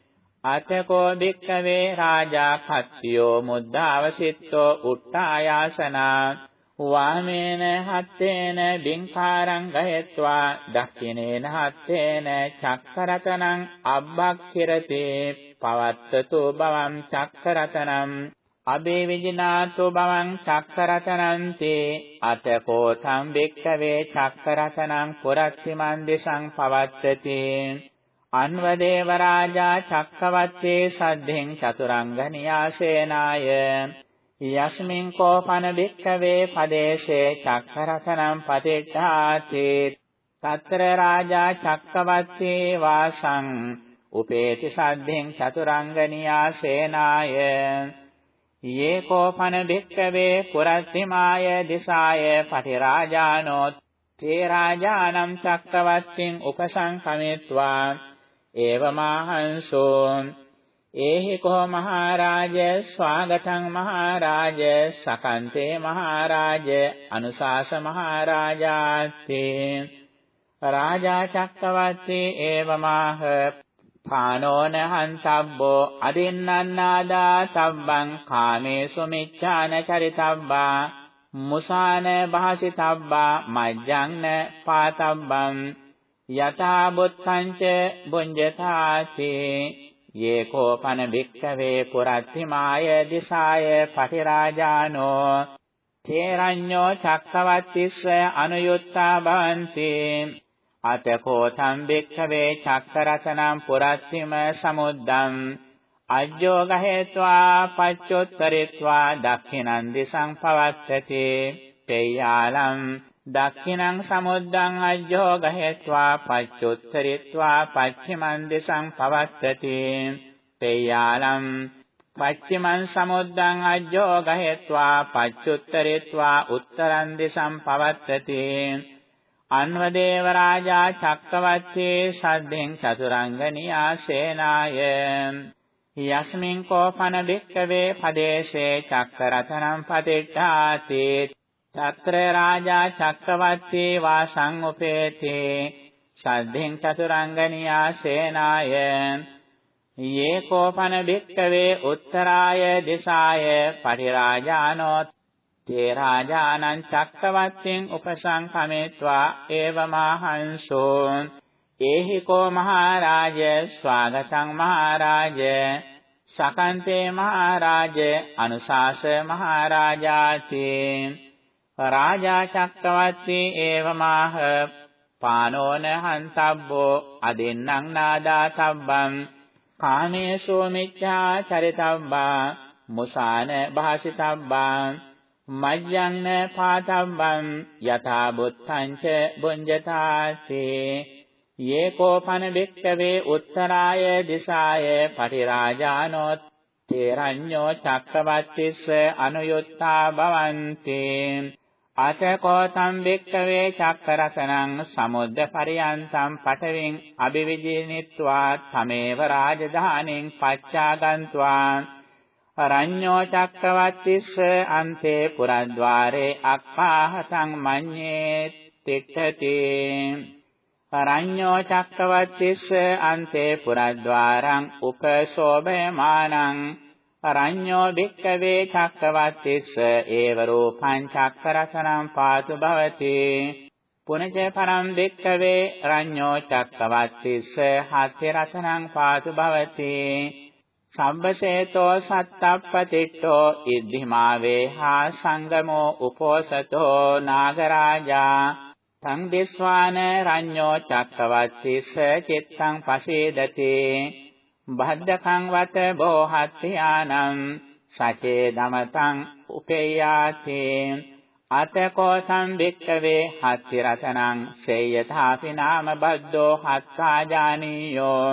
S1: අතකෝ භික්ඛවේ රාජා කත්තියෝ මුද්ධාවසිට්ඨෝ උට්ඨායාසනා වාමේන හත්තේන බින්කාරං ගහෙත්වා. දක්ඛිනේන හත්තේන චක්කරතනං අබ්බක්ඛිරති. පවත්තතු බවං චක්කරතනං. අබේ විජිනාතු බවං චක්කරතනං තේ. අතකෝ තම් භික්ඛවේ චක්කරතනං පුරත්ති මන්දිසං පවත්තති. අන්වදේව රාජා චක්කවත්තේ සද්ධෙන් චතුරංග නියාසේනාය. යස්මින් කෝපන භික්ඛවේ පදේශේ චක්කරතනම් පතිට්ඨාති తත්‍ර රාජා චක්කවත්තේ වාසං උපේති සද්ධෙන් චතුරංග නියාසේනාය. යේ කෝපන භික්ඛවේ පුරත්තිමාය දිසාය පටිරාජානෝ. තේ රාජානම් චක්කවත්තින් උපසංකමෙත්වා ඒවමාහංසෝ ඒහි කෝ මහරජ ස්වාගතං මහරජ සකන්තේ මහරජ අනුශාස මහරජාති රාජා චක්කවර්ති ඒවමාහ පානෝන හංසබ්බෝ අදින්නන්නාදා තබ්බං කාමේසු මිච්ඡාන චරිතබ්බා මුසාන භාසිතබ්බා මජ්ජංන පාතබ්බං යථා බුත්සංච බුඤ්ජතාති යේ කෝපන භික්ඛවේ පුරත්තිමාය දිසාය පටිරාජානෝ තේරඤ්ඤෝ චක්කවත්තිස්ස අනුයුත්තා භවಂತಿ අතකෝ තම් භික්ඛවේ චක්කරතනම් පුරත්තිම සමුද්දම් අජ්ජෝග හේत्वा පච්චොත්තරීत्वा දක්ඛිනන් දිසං පවත්තති පේයාලම් දක්ඛිනං සමුද්දං අජ්ජෝ ගහෙත්වා පච්චුත්තරිත්වා පච්චිමන් දෙසං පවත්තති. පේයාලම් පච්චිමන් සමුද්දං අජ්ජෝ ගහෙත්වා පච්චුත්තරිත්වා උත්තරං දෙසං පවත්තති. අන්වදේව රාජා චක්කවත්තේ සද්දෙන් චතුරංගනියා සේනාය. යස්මින් කෝපන බික්කවේ පදේශේ චක්කරතනම් පතිට්ඨාති. චත්‍ර රාජා චක්කවත්තේ වාසං උපේතේ සද්ධෙන් චතුරංගනියා සේනාය යේ කෝපන භික්කවේ උත්තරාය දිසාය පරිරාජානෝ තේ රාජානං චක්කවත්තෙන් උපසංකමේत्वा ඒවමහංසෝ ඒහි කෝ මහරජ ස්වාගතං මහරජ සකන්තේ මහරජ අනුශාස මහරජාති රාජා චක්කවත්තේ ඒවමාහ පානෝන හන්තබ්බෝ අදින්නම් නාදා තබ්බං කාමේසෝ මිච්ඡා චරිතබ්බා. මුසාන භාසිතබ්බා. මජ්ජං පාතබ්බං. යථා බුත්තං ච බුඤ්ජතාසේ යේකෝපන බික්කවේ උත්තරාය දිසාය පටිරාජානෝ තේරඤ්ඤෝ චක්කවත්තිස්ස අනුයුත්තා භවಂತಿ අතකෝ සම්බික්කවේ චක්කරසනං සමුද්ද පරියන්තම් පඨවින් අභිවිජිනිත්වා තමේව රාජධානින් පච්චාගන්त्वा රඤ්ඤෝ චක්කවත්තිස්ස අන්තේ පුරද්වාරේ අක්ඛාහතං මඤ්ඤේ තිට්ඨති. රඤ්ඤෝ චක්කවත්තිස්ස අන්තේ පුරද්වාරං උපසෝභයමානං රඤ්ඤෝ භික්ඛවේ චක්කවත්තිස්ස ඒව රූපං චක්කරසනං පාතු භවති. පුනච පරම් භික්ඛවේ රඤ්ඤෝ චක්කවත්තිස්ස හත්ති රසනං පාතු භවති. සම්බසේතෝ සත්තප්පතිට්ඨෝ ඉද්ධිමාවේ හා සංගමෝ උපෝසතෝ නාගරාජා. තං දිස්වාන රඤ්ඤෝ චක්කවත්තිස්ස චිත්තං පසේදති. බද්දකං වත බෝහත්ත්‍යානම් සචේ දමතං උපේයාති අතකෝ සම්වික්කවේ හත්ති රතනං සේයථාපි නාම බද්දෝ හත්තා ජානීයෝ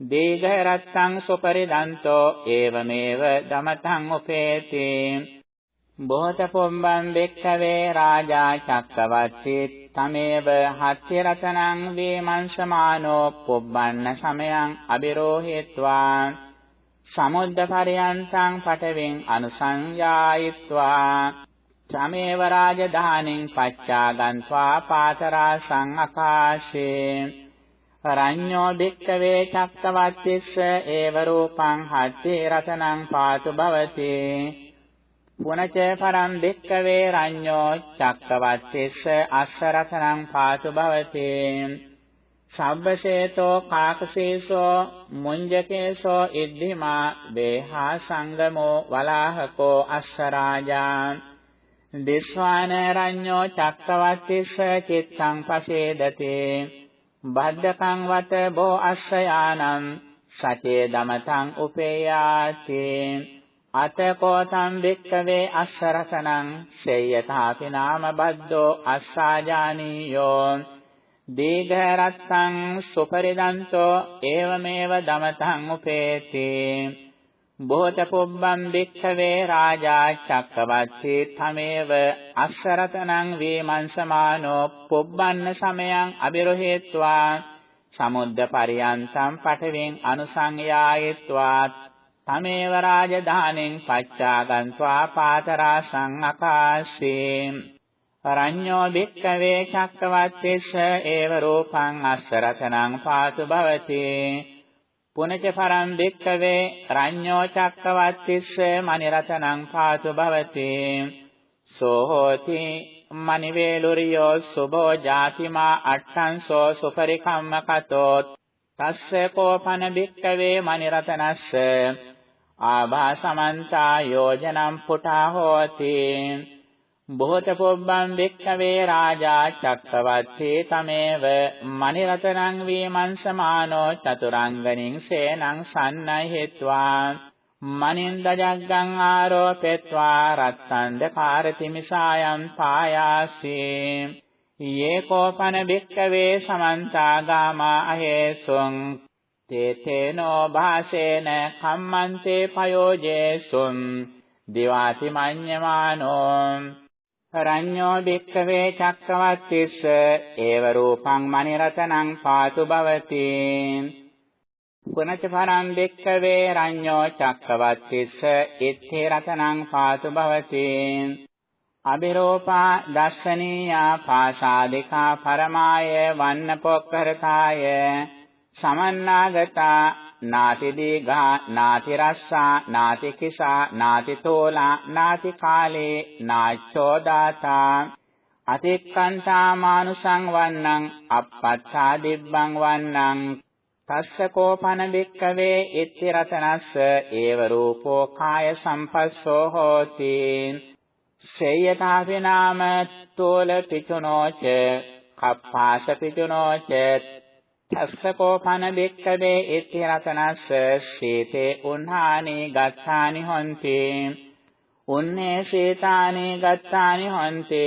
S1: දීඝරත්තං සුපරිදන්තෝ ඒවමේව දමතං උපේති බෝත පොම්බං බෙක්කවේ රාජා චක්කවත්ති තමේව හත්ති රතනං වේමංසමානෝ පුබ්බන්න සමයං අබිරෝහෙත්වා සමුද්ද පරයන්තං පටවෙන් අනුසංයායිත්වා තමේව රාජධානින් පච්චාගන්්වා පාතරා සං අකාශේ රඤ්ඤෝ භික්කවේ චක්කවත්තිස්ස ඒව රූපං හත්ති රතනං පාතු භවති පුනච පරම් භික්කවේ රඤ්ඤෝ චක්කවත්තිස්ස අස්ස රතනං පාතු භවති. සබ්බසේතෝ කාකසේසෝ මුඤ්ජකේසෝ ඉද්ධිමා දේහා සංගමෝ වලාහකෝ අස්ස රාජා දිස්වාන රඤ්ඤෝ චක්කවත්තිස්ස චිත්තං පසේදතේ. බද්දකං වත බෝ අස්සයානං සචේ දමතං උපේයාති. අතකෝ සම්වික්කවේ අස්සරසනං සේයථාපි නාම බද්දෝ අස්සාජානීයෝ දීඝරත්තං සුපරිදන්තෝ ඒවමේව දමතං උපේති බෝත පුබ්බම් වික්ඛවේ රාජා චක්කවත්ති තමේව අස්සරතනං වේමංසමානෝ පුබ්බන්න සමයං අබිරහෙත්වා සමුද්ද පරියන්තම් පඨවෙන් අනුසංයායත්වා තමේව රාජධානෙන් පච්චාගන්්වා පාතරා සංඅකාශේ රඤ්ඤෝ වික්ඛවේ චක්කවත්තිස්ස ඒව රූපං අස්සරතනං පාතු භවති පුනච පරම් බික්කවේ රඤ්ඤෝ චක්කවත්තිස්ස මනිරතනං පාතු භවති සෝ හෝති මනිවේලුරියෝ සුභෝ ජාතිමා අට්ඨංසෝ සුපරිකම්මකතෝ තස්ස කෝපන බික්කවේ මනිරතනස්ස ආභාසමන්තා යෝජනම් පුටා හෝති. බොහෝත පොබ්බං වික්ඛවේ රාජා චක්කවත්තේ තමේව. මණිරතනං වීමංසමානෝ චතුරංගනින් සේනං සන්නයි හෙත්වා. මනින්දජග්ගං ආරෝපෙත්වා රත්තන්ද කාරතිමිසායම් පායාසී. යේකෝපන වික්ඛවේ සමන්තා ගාමා අහේසුං තේතේනෝ භාසේන කම්මන්තේ පයෝජේසුං දිවාති මඤ්ඤමානෝ රඤ්ඤෝ භික්ඛවේ චක්කවත්තිස්ස ඒව රූපං මනිරතනං පාතු භවති. පුනච පරං භික්ඛවේ රඤ්ඤෝ චක්කවත්තිස්ස ඉත්ථි රතනං පාතු භවති. අබිරෝපා දස්සනීයා පාසාදිකා පරමාය වන්න පොක්කරකාය. සමන්නාගතා නාති දීඝා නාති රස්සා නාති කිසා නාති තෝලා නාති කාලේ නාච්ඡෝ දාතා අතික්කන්තා මානුසං වන්නං අප්පත්තා දිබ්බං වන්නං තස්ස කෝපන වික්කවේ ඉත්ති රතනස්ස ඒව රූපෝ කාය සම්පස්සෝ හෝති. සේයතාපි නාම තෝල පිචුනෝච කප්පාස පිචුනෝච තස්සකෝපන බික්කවේ ඉති රතනස්ස සීතේ උන්හානි ගච්ඡානි හොන්ති. උන්නේ සීතානි ගච්ඡානි හොන්ති.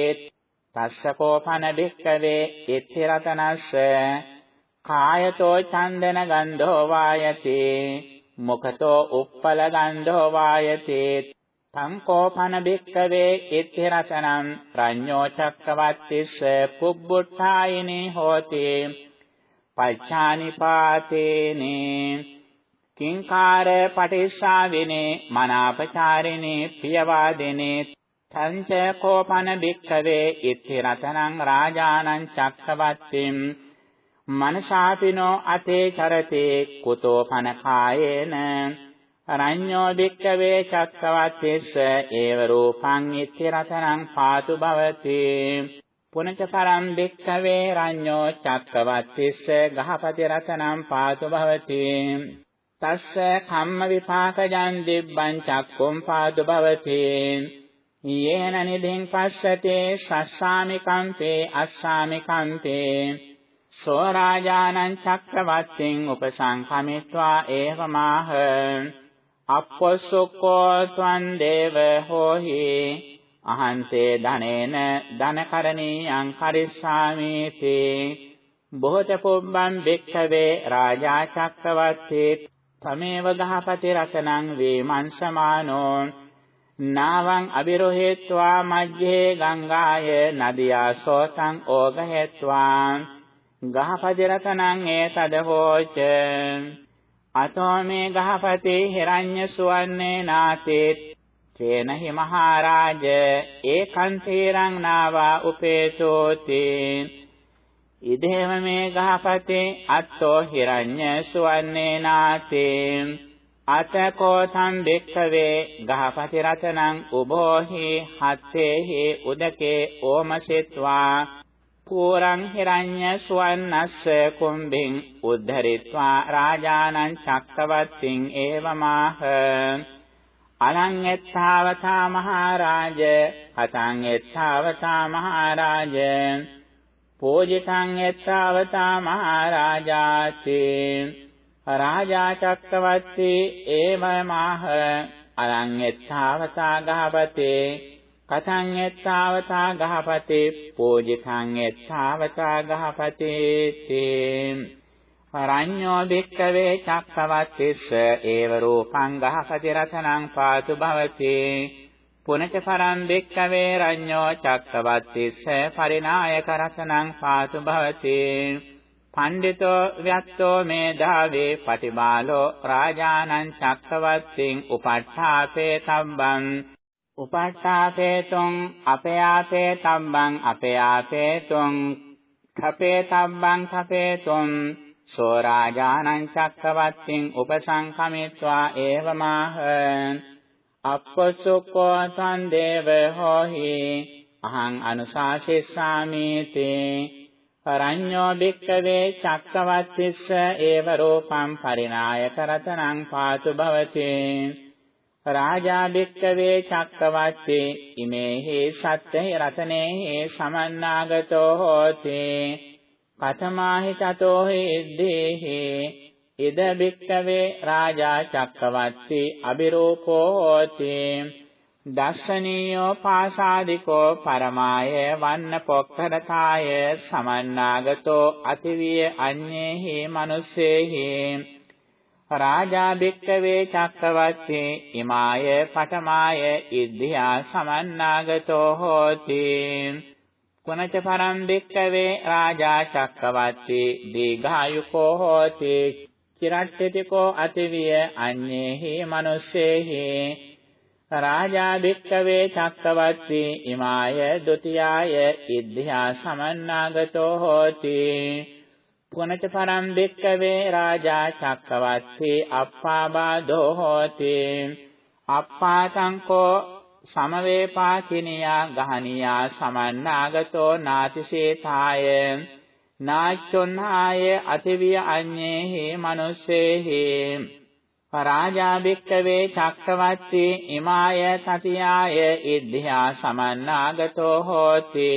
S1: තස්සකෝපන බික්කවේ ඉති රතනස්ස කායතෝ චන්දන ගන්ධෝ වායති. මුඛතෝ උප්පල ගන්ධෝ වායති. සංකෝපන බික්කවේ ඉත්ති රතනං ප්‍රඤ්ඤෝ චක්කවත්තිස්ස පුබ්බුට්ඨායිනේ හෝති. පච්ඡානිපාතේනේ. කිංකාර පටිස්සාවිනේ මනාපචාරිනේ පියවාදිනේ. තංච කෝපන බික්කවේ ඉත්ති රතනං රාජානං චක්කවත්තිම්. මනසාපිනෝ අතේ චරතේ කුතෝ පන කායේන. රඤ්ඤෝ භික්ඛවේ චක්කවත්තිස්ස ඒව රූපං ඉත්ති රතනං පාතු භවති. පුනච පරම් භික්ඛවේ රඤ්ඤෝ චක්කවත්තිස්ස ගහපති රතනං පාතු භවති. තස්ස කම්ම විපාකජං දිබ්බං චක්කුම් පාතු භවති. යේන නිදින් පස්සතේ සස්සාමි කම්පේ අස්සාමි කම්පේ සෝ රාජානං චක්‍රවත්තිං උපසංඛමිත්වා ඒවමාහ. අපොසුකෝ ත්වං දේව හෝහි. අහන්තේ ධනේන ධනකරණීයං කරිස්සාමීති බොහෝත පුබ්බං භික්ඛවේ රාජා චක්‍රවර්ති තමේව ගහපති රතනං වේමංසමානෝ නාවං අබිරෝහෙත්වා මජ්ජේ ගංගාය නදියා සෝතං ඕගහෙත්වා ගහපති රතනං ඒතද හෝච අතෝ මේ ගහපති හිරඤ්ඤ සුවන්නේ නාතේ තේනහි මහරජ ඒකන්තේරං නාවා උපේතෝති. ඉදේව මේ ගහපති අත්තෝ හිරඤ්ඤ සුවන්නේ නාතේ. අතකෝ සම්බෙක්ඛවේ ගහපති රතනං උභෝහි හත්තේහි උදකේ ඕමසෙත්වා. පූරං හිරඤ්ඤ සුවන්නස්ස කුම්භින් උද්ධරිත්වා රාජානං චක්කවත්තිං ඒවමාහ. අලං එත්තාවතා මහරජ කතං එත්තාවතා මහරජ. පූජිතං එත්තාවතා මහරජාති. රාජා චක්කවත්ති ඒවමාහ අලං එත්තාවතා ගහපතේ. කතං එත්තාවතා ගහපතේ. පූජිතං එත්තාවතා ගහපතේ තේ රඤ්ඤෝ භික්ඛවේ චක්කවත්තිස්ස ඒව රූපං ගහපති රතනං පාතු භවති. පුනච පරං භික්ඛවේ රඤ්ඤෝ චක්කවත්තිස්ස පරිනායක රතනං පාතු භවති. පණ්ඩිතෝ ව්‍යත්තෝ මේධාවේ පටිබාලෝ රාජානං චක්කවත්තිං උපට්ඨාපේ තබ්බං උපට්ඨාපේතුං අපයාපේ තබ්බං අපයාපේතුං khapේ තබ්බං khapේතුං සෝ රාජානං චක්කවත්තිං උපසංඛමිත්වා ඒවමාහ. අප්පසුකෝ තන් දේව හෝහි අහං අනුශාසිස්සාමි තේ පරඤ්ඤෝ භික්ඛවේ චක්කවත්තිස්ස ඒව රූපං පරිනායක රතනං පාතු භවතේ. රාජා භික්කවේ චක්කවත්තේ ඉමේහි සත්ත්‍ය රතනේහි සමන්නාගතෝ හෝති. කතමාහි තතෝ හිද්දේහි ඉද භික්කවේ රාජා චක්කවත්ති අබිරූපෝ හෝති. දර්ශනීයෝ පාසාදිකෝ පරමාය වන්න පොක්කරකාය සමන්නාගතෝ අතිවිය අඤ්ඤේහි මනුස්සේහි. රාජා භික්කවේ චක්කවත්තේ ඉමාය පඨමාය ඉද්ධියා සමන්නාගතෝ හෝති. කුණච පරම් භික්කවේ රාජා චක්කවත්තේ දීඝායුකෝ හෝති. චිරට්ඨිතිකෝ අතිවිය අඤ්ඤේහි මනුස්සේහි. රාජා භික්කවේ චක්කවත්තේ ඉමාය ဒ ුතියාය ඉද්ධියා සමන්නාගතෝ හෝති. පුනච පරම් දෙක්කවේ රාජා චක්කවත්තේ අප්පාබාධෝ හෝති. අප්පාතංකෝ සමවේපාකිනියා ගහනියා සමන්නාගතෝ නාතිසේතාය නාච්චොන්හාය අතිවිය අඤ්ඤේහි මනුස්සේහි රාජා භික්කවේ චක්කවත්තේ ඉමාය තතියාය ඉද්ධා සමන්නාගතෝ හෝති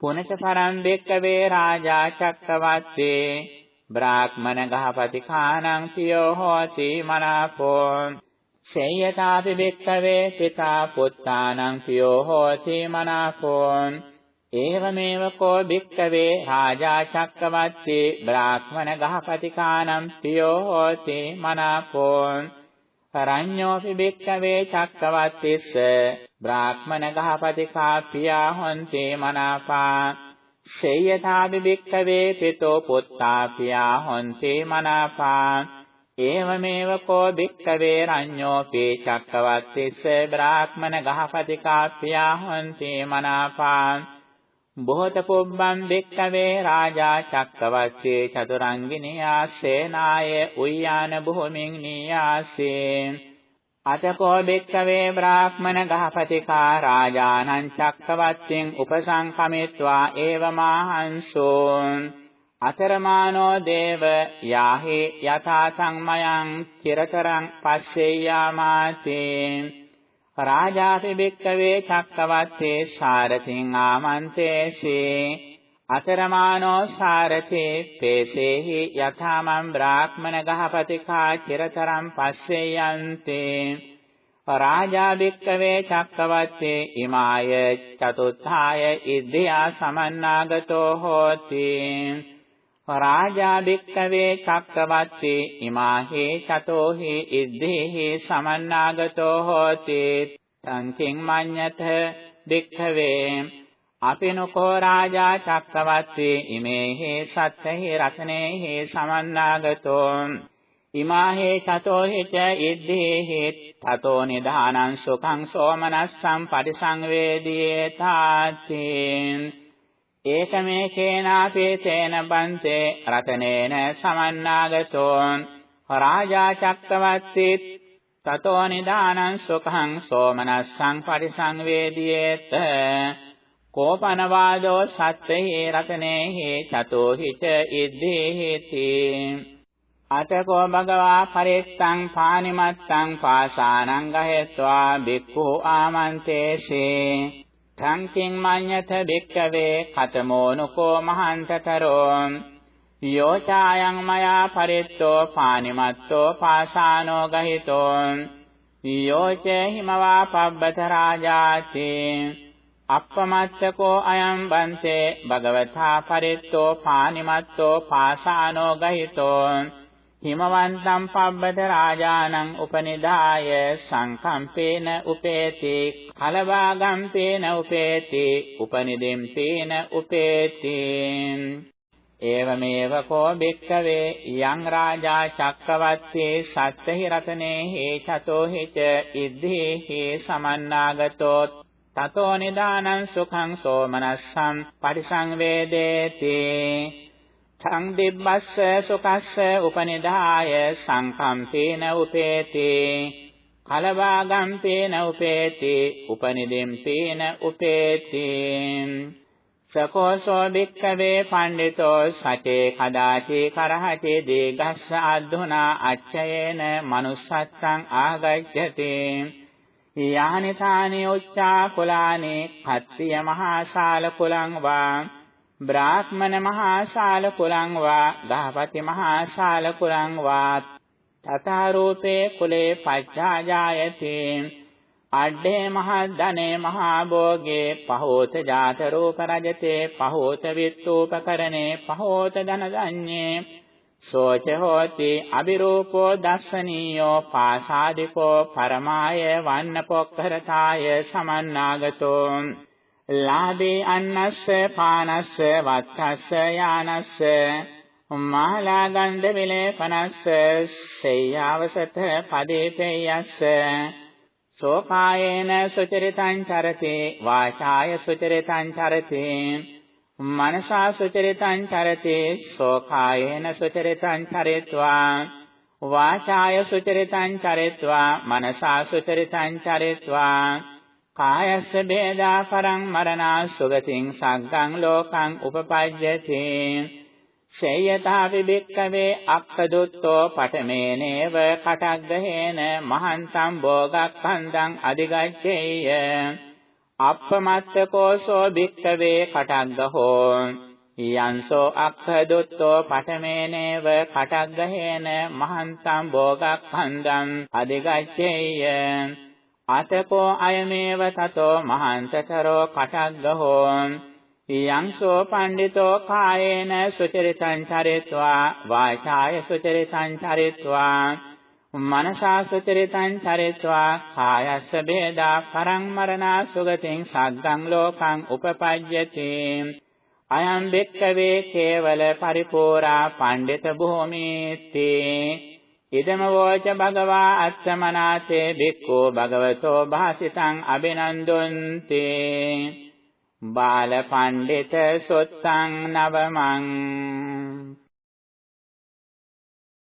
S1: පුනච පරම් බෙක්කවේ රාජා චක්කවත්තේ බ්‍රාහ්මණ ගහපති කානං පියෝ හෝති මනාපෝ සේයතාපි බෙක්කවේ පිතා පුත්තානං පියෝ හෝති මනාපෝ ඒවමේව කෝ භික්කවේ රාජා චක්කවත්තේ බ්‍රාහ්මණ ගහපතිකානම් පියෝ හෝති මනාපෝ රඤ්ඤෝපි භික්කවේ චක්කවත්තිස්ස බ්‍රාහ්මණ ගහපතිකා පියා හොන්තේ මනාපා। සේයථාපි භික්කවේ පිතෝ පුත්තා පියා හොන්තේ මනාපා। ඒවමේව කෝ භික්කවේ රඤ්ඤෝපි චක්කවත්තිස්ස බ්‍රාහ්මණ ගහපතිකා පියා හොන්තේ මනාපා බොහෝත පුබ්බම් බෙක්කවේ රාජා චක්කවත්තේ චතුරංගිනියා සේනාය උయ్యాන භූමින් නියාසේ අතකෝ බෙක්කවේ බ්‍රාහ්මණ ගහපතිකා රාජානං චක්කවත්තෙන් උපසංකමෙත්වා ඒවමාහංසෝ අතරමානෝ දේව යාහි යථා සංමයං චිරතරං පස්සෙය්‍යාමාතේ රාජාපි බික්කවේ චක්කවත්තේ සාරතින් ආමන්තේසී අතරමානෝ සාරතේ පේසේහි යථාමං බ්‍රාහ්මණ ගහපතිකා චිරතරම් පස්සේ යන්තේ රාජා බික්කවේ චක්කවත්තේ ඉමාය චතුත්ථාය ඉද්දියා සමන්නාගතෝ හෝති. රාජා භික්කවේ චක්කවත්තේ ඉමාහේ චතෝහි ඉද්දේහි සමන්නාගතෝ හෝති. තංකින් මඤ්ඤත භික්ඛවේ අපිනකෝ රාජා චක්කවත්තේ ඉමේහි සත්තහි රතනේහි සමන්නාගතෝ. ඉමාහේ චතෝහි ච ඉද්දේහි තතෝ නිධානං සුඛං සෝමනස්සං පරිසංවේදී තාත්තේ ඒකමේ කේනාපේ තේන බන්තේ රතනේන සමන්නාගතෝ රාජා චක්කවත්ති තතෝ නිදානං සුඛං සෝමනස්සං පරිසංවේදීයේත. කෝපනවාදෝ සත්තේ රතනේහි චතෝ හිත ඉද්දේහිති. අතකෝ භගවා පරිත්තං පානිමත්තං පාසානං ගහෙත්වා බික්ඛු ආමන්තේසේ. සංකින් මඤ්ඤත බික්කවේ කතමෝනුකෝ මහන්තතරෝ. යෝචායන් මයා පරිත්තෝ පානිමත්තෝ පාසානෝ ගහිතෝ. යෝචේ හිමවා පබ්බත රාජාති. අප්පමත්තකෝ අයං බන්තේ භගවතා පරිත්තෝ පානිමත්තෝ පාසානෝ ගහිතෝ. හිමවන්තම් පබ්බත රාජානං උපනිදාය සංකම්පේන උපේති කලවාගම්පේන උපේති උපනිදෙම්පේන උපේති. ඒවමේව කෝ බික්කවේ යං රාජා චක්කවත්තේ සත්තහි රතනේ හේ චතෝ හිච ඉද්ධේහි සමන්නාගතෝ තතෝ නිදානං සුඛං සෝමනස්සං පරිසංවේදේති. තං දිබ්බස්ස සුකස්ස උපනිදාය සංකම්පේන උපේති. කලවාගම්පේන උපේති උපනිදෙම්පේන උපේති. සකෝසෝ භික්ඛවේ පණ්ඩිතෝ සචේ කදාචි කරහචේ දීගස්ස අද්ධුනා අච්චයේන manussත්තං ආගච්ඡති. යානි තානි උච්චා කුලානි කත්තිය මහා ශාල කුලං වා බ්‍රාහ්මණ මහා ශාල කුලං වා ගහපති මහා ශාල කුලං වා තථාරූපේ කුලේ පච්ඡාජායති අඩේ මහා ධනේ මහා භෝගේ පහෝත ජාත රූප රජතේ පහෝත විත්තූපකරණේ පහෝත ධන දඤ්ඤේ සෝච හෝති අබිරූපෝ දස්සනීයෝ පාසාදිකෝ පරමාය වන්න පොක්කරතාය සමන්නාගතෝ. ලාභේ අන්නස්ස පානස්ස වත්තස්ස යානස්ස මාලා ගන්ධ විලේපනස්ස සේයාවසත පදේ පේයස්ස සෝකායේන සුචරිතං චරති වාචාය සුචරිතං චරති මනසා සුචරිතං චරති සෝකායේන සුචරිතං චරිත්වා වාචාය සුචරිතං චරිත්වා මනසා සුචරිතං චරිත්වා කායස්ස බේදා පරං මරණා සුගතින් සග්ගං ලෝකං උපපජ්ජති. සේයතා විබික්කවේ අක්කදුත්තෝ පඨමේනේව කටග්ගහේන මහන්තං භෝගක්ඛන්දං අධිගච්ඡේය. අප්පමත්තකෝසෝ භික්කවේ කටග්ගහෝ. යංසෝ අක්ඛදුත්තෝ පඨමේනේව කටග්ගහේන මහන්තං භෝගක්ඛන්දං අධිගච්ඡේය. අතකෝ අයමේව තතෝ මහන්තතරෝ කටග්ගහෝ. යංසෝ පණ්ඩිතෝ කායේන සුචරිතං චරිත්වා වාචාය සුචරිතං චරිත්වා. මනසා සුචරිතං චරිත්වා කායස්ස බේදා පරං මරණා සුගතින් සග්ගං ලෝකං උපපජ්ජති. අයං බෙක්කවේ කේවල පරිපූරා පණ්ඩිත භූමීති. ඉදම වෝච භගවා අත්තමනාතේ බික්ඛෝ භගවතෝ භාසිතං අබිනන්දුන්ති බාල පණ්ඩිත සොත්තං නවමං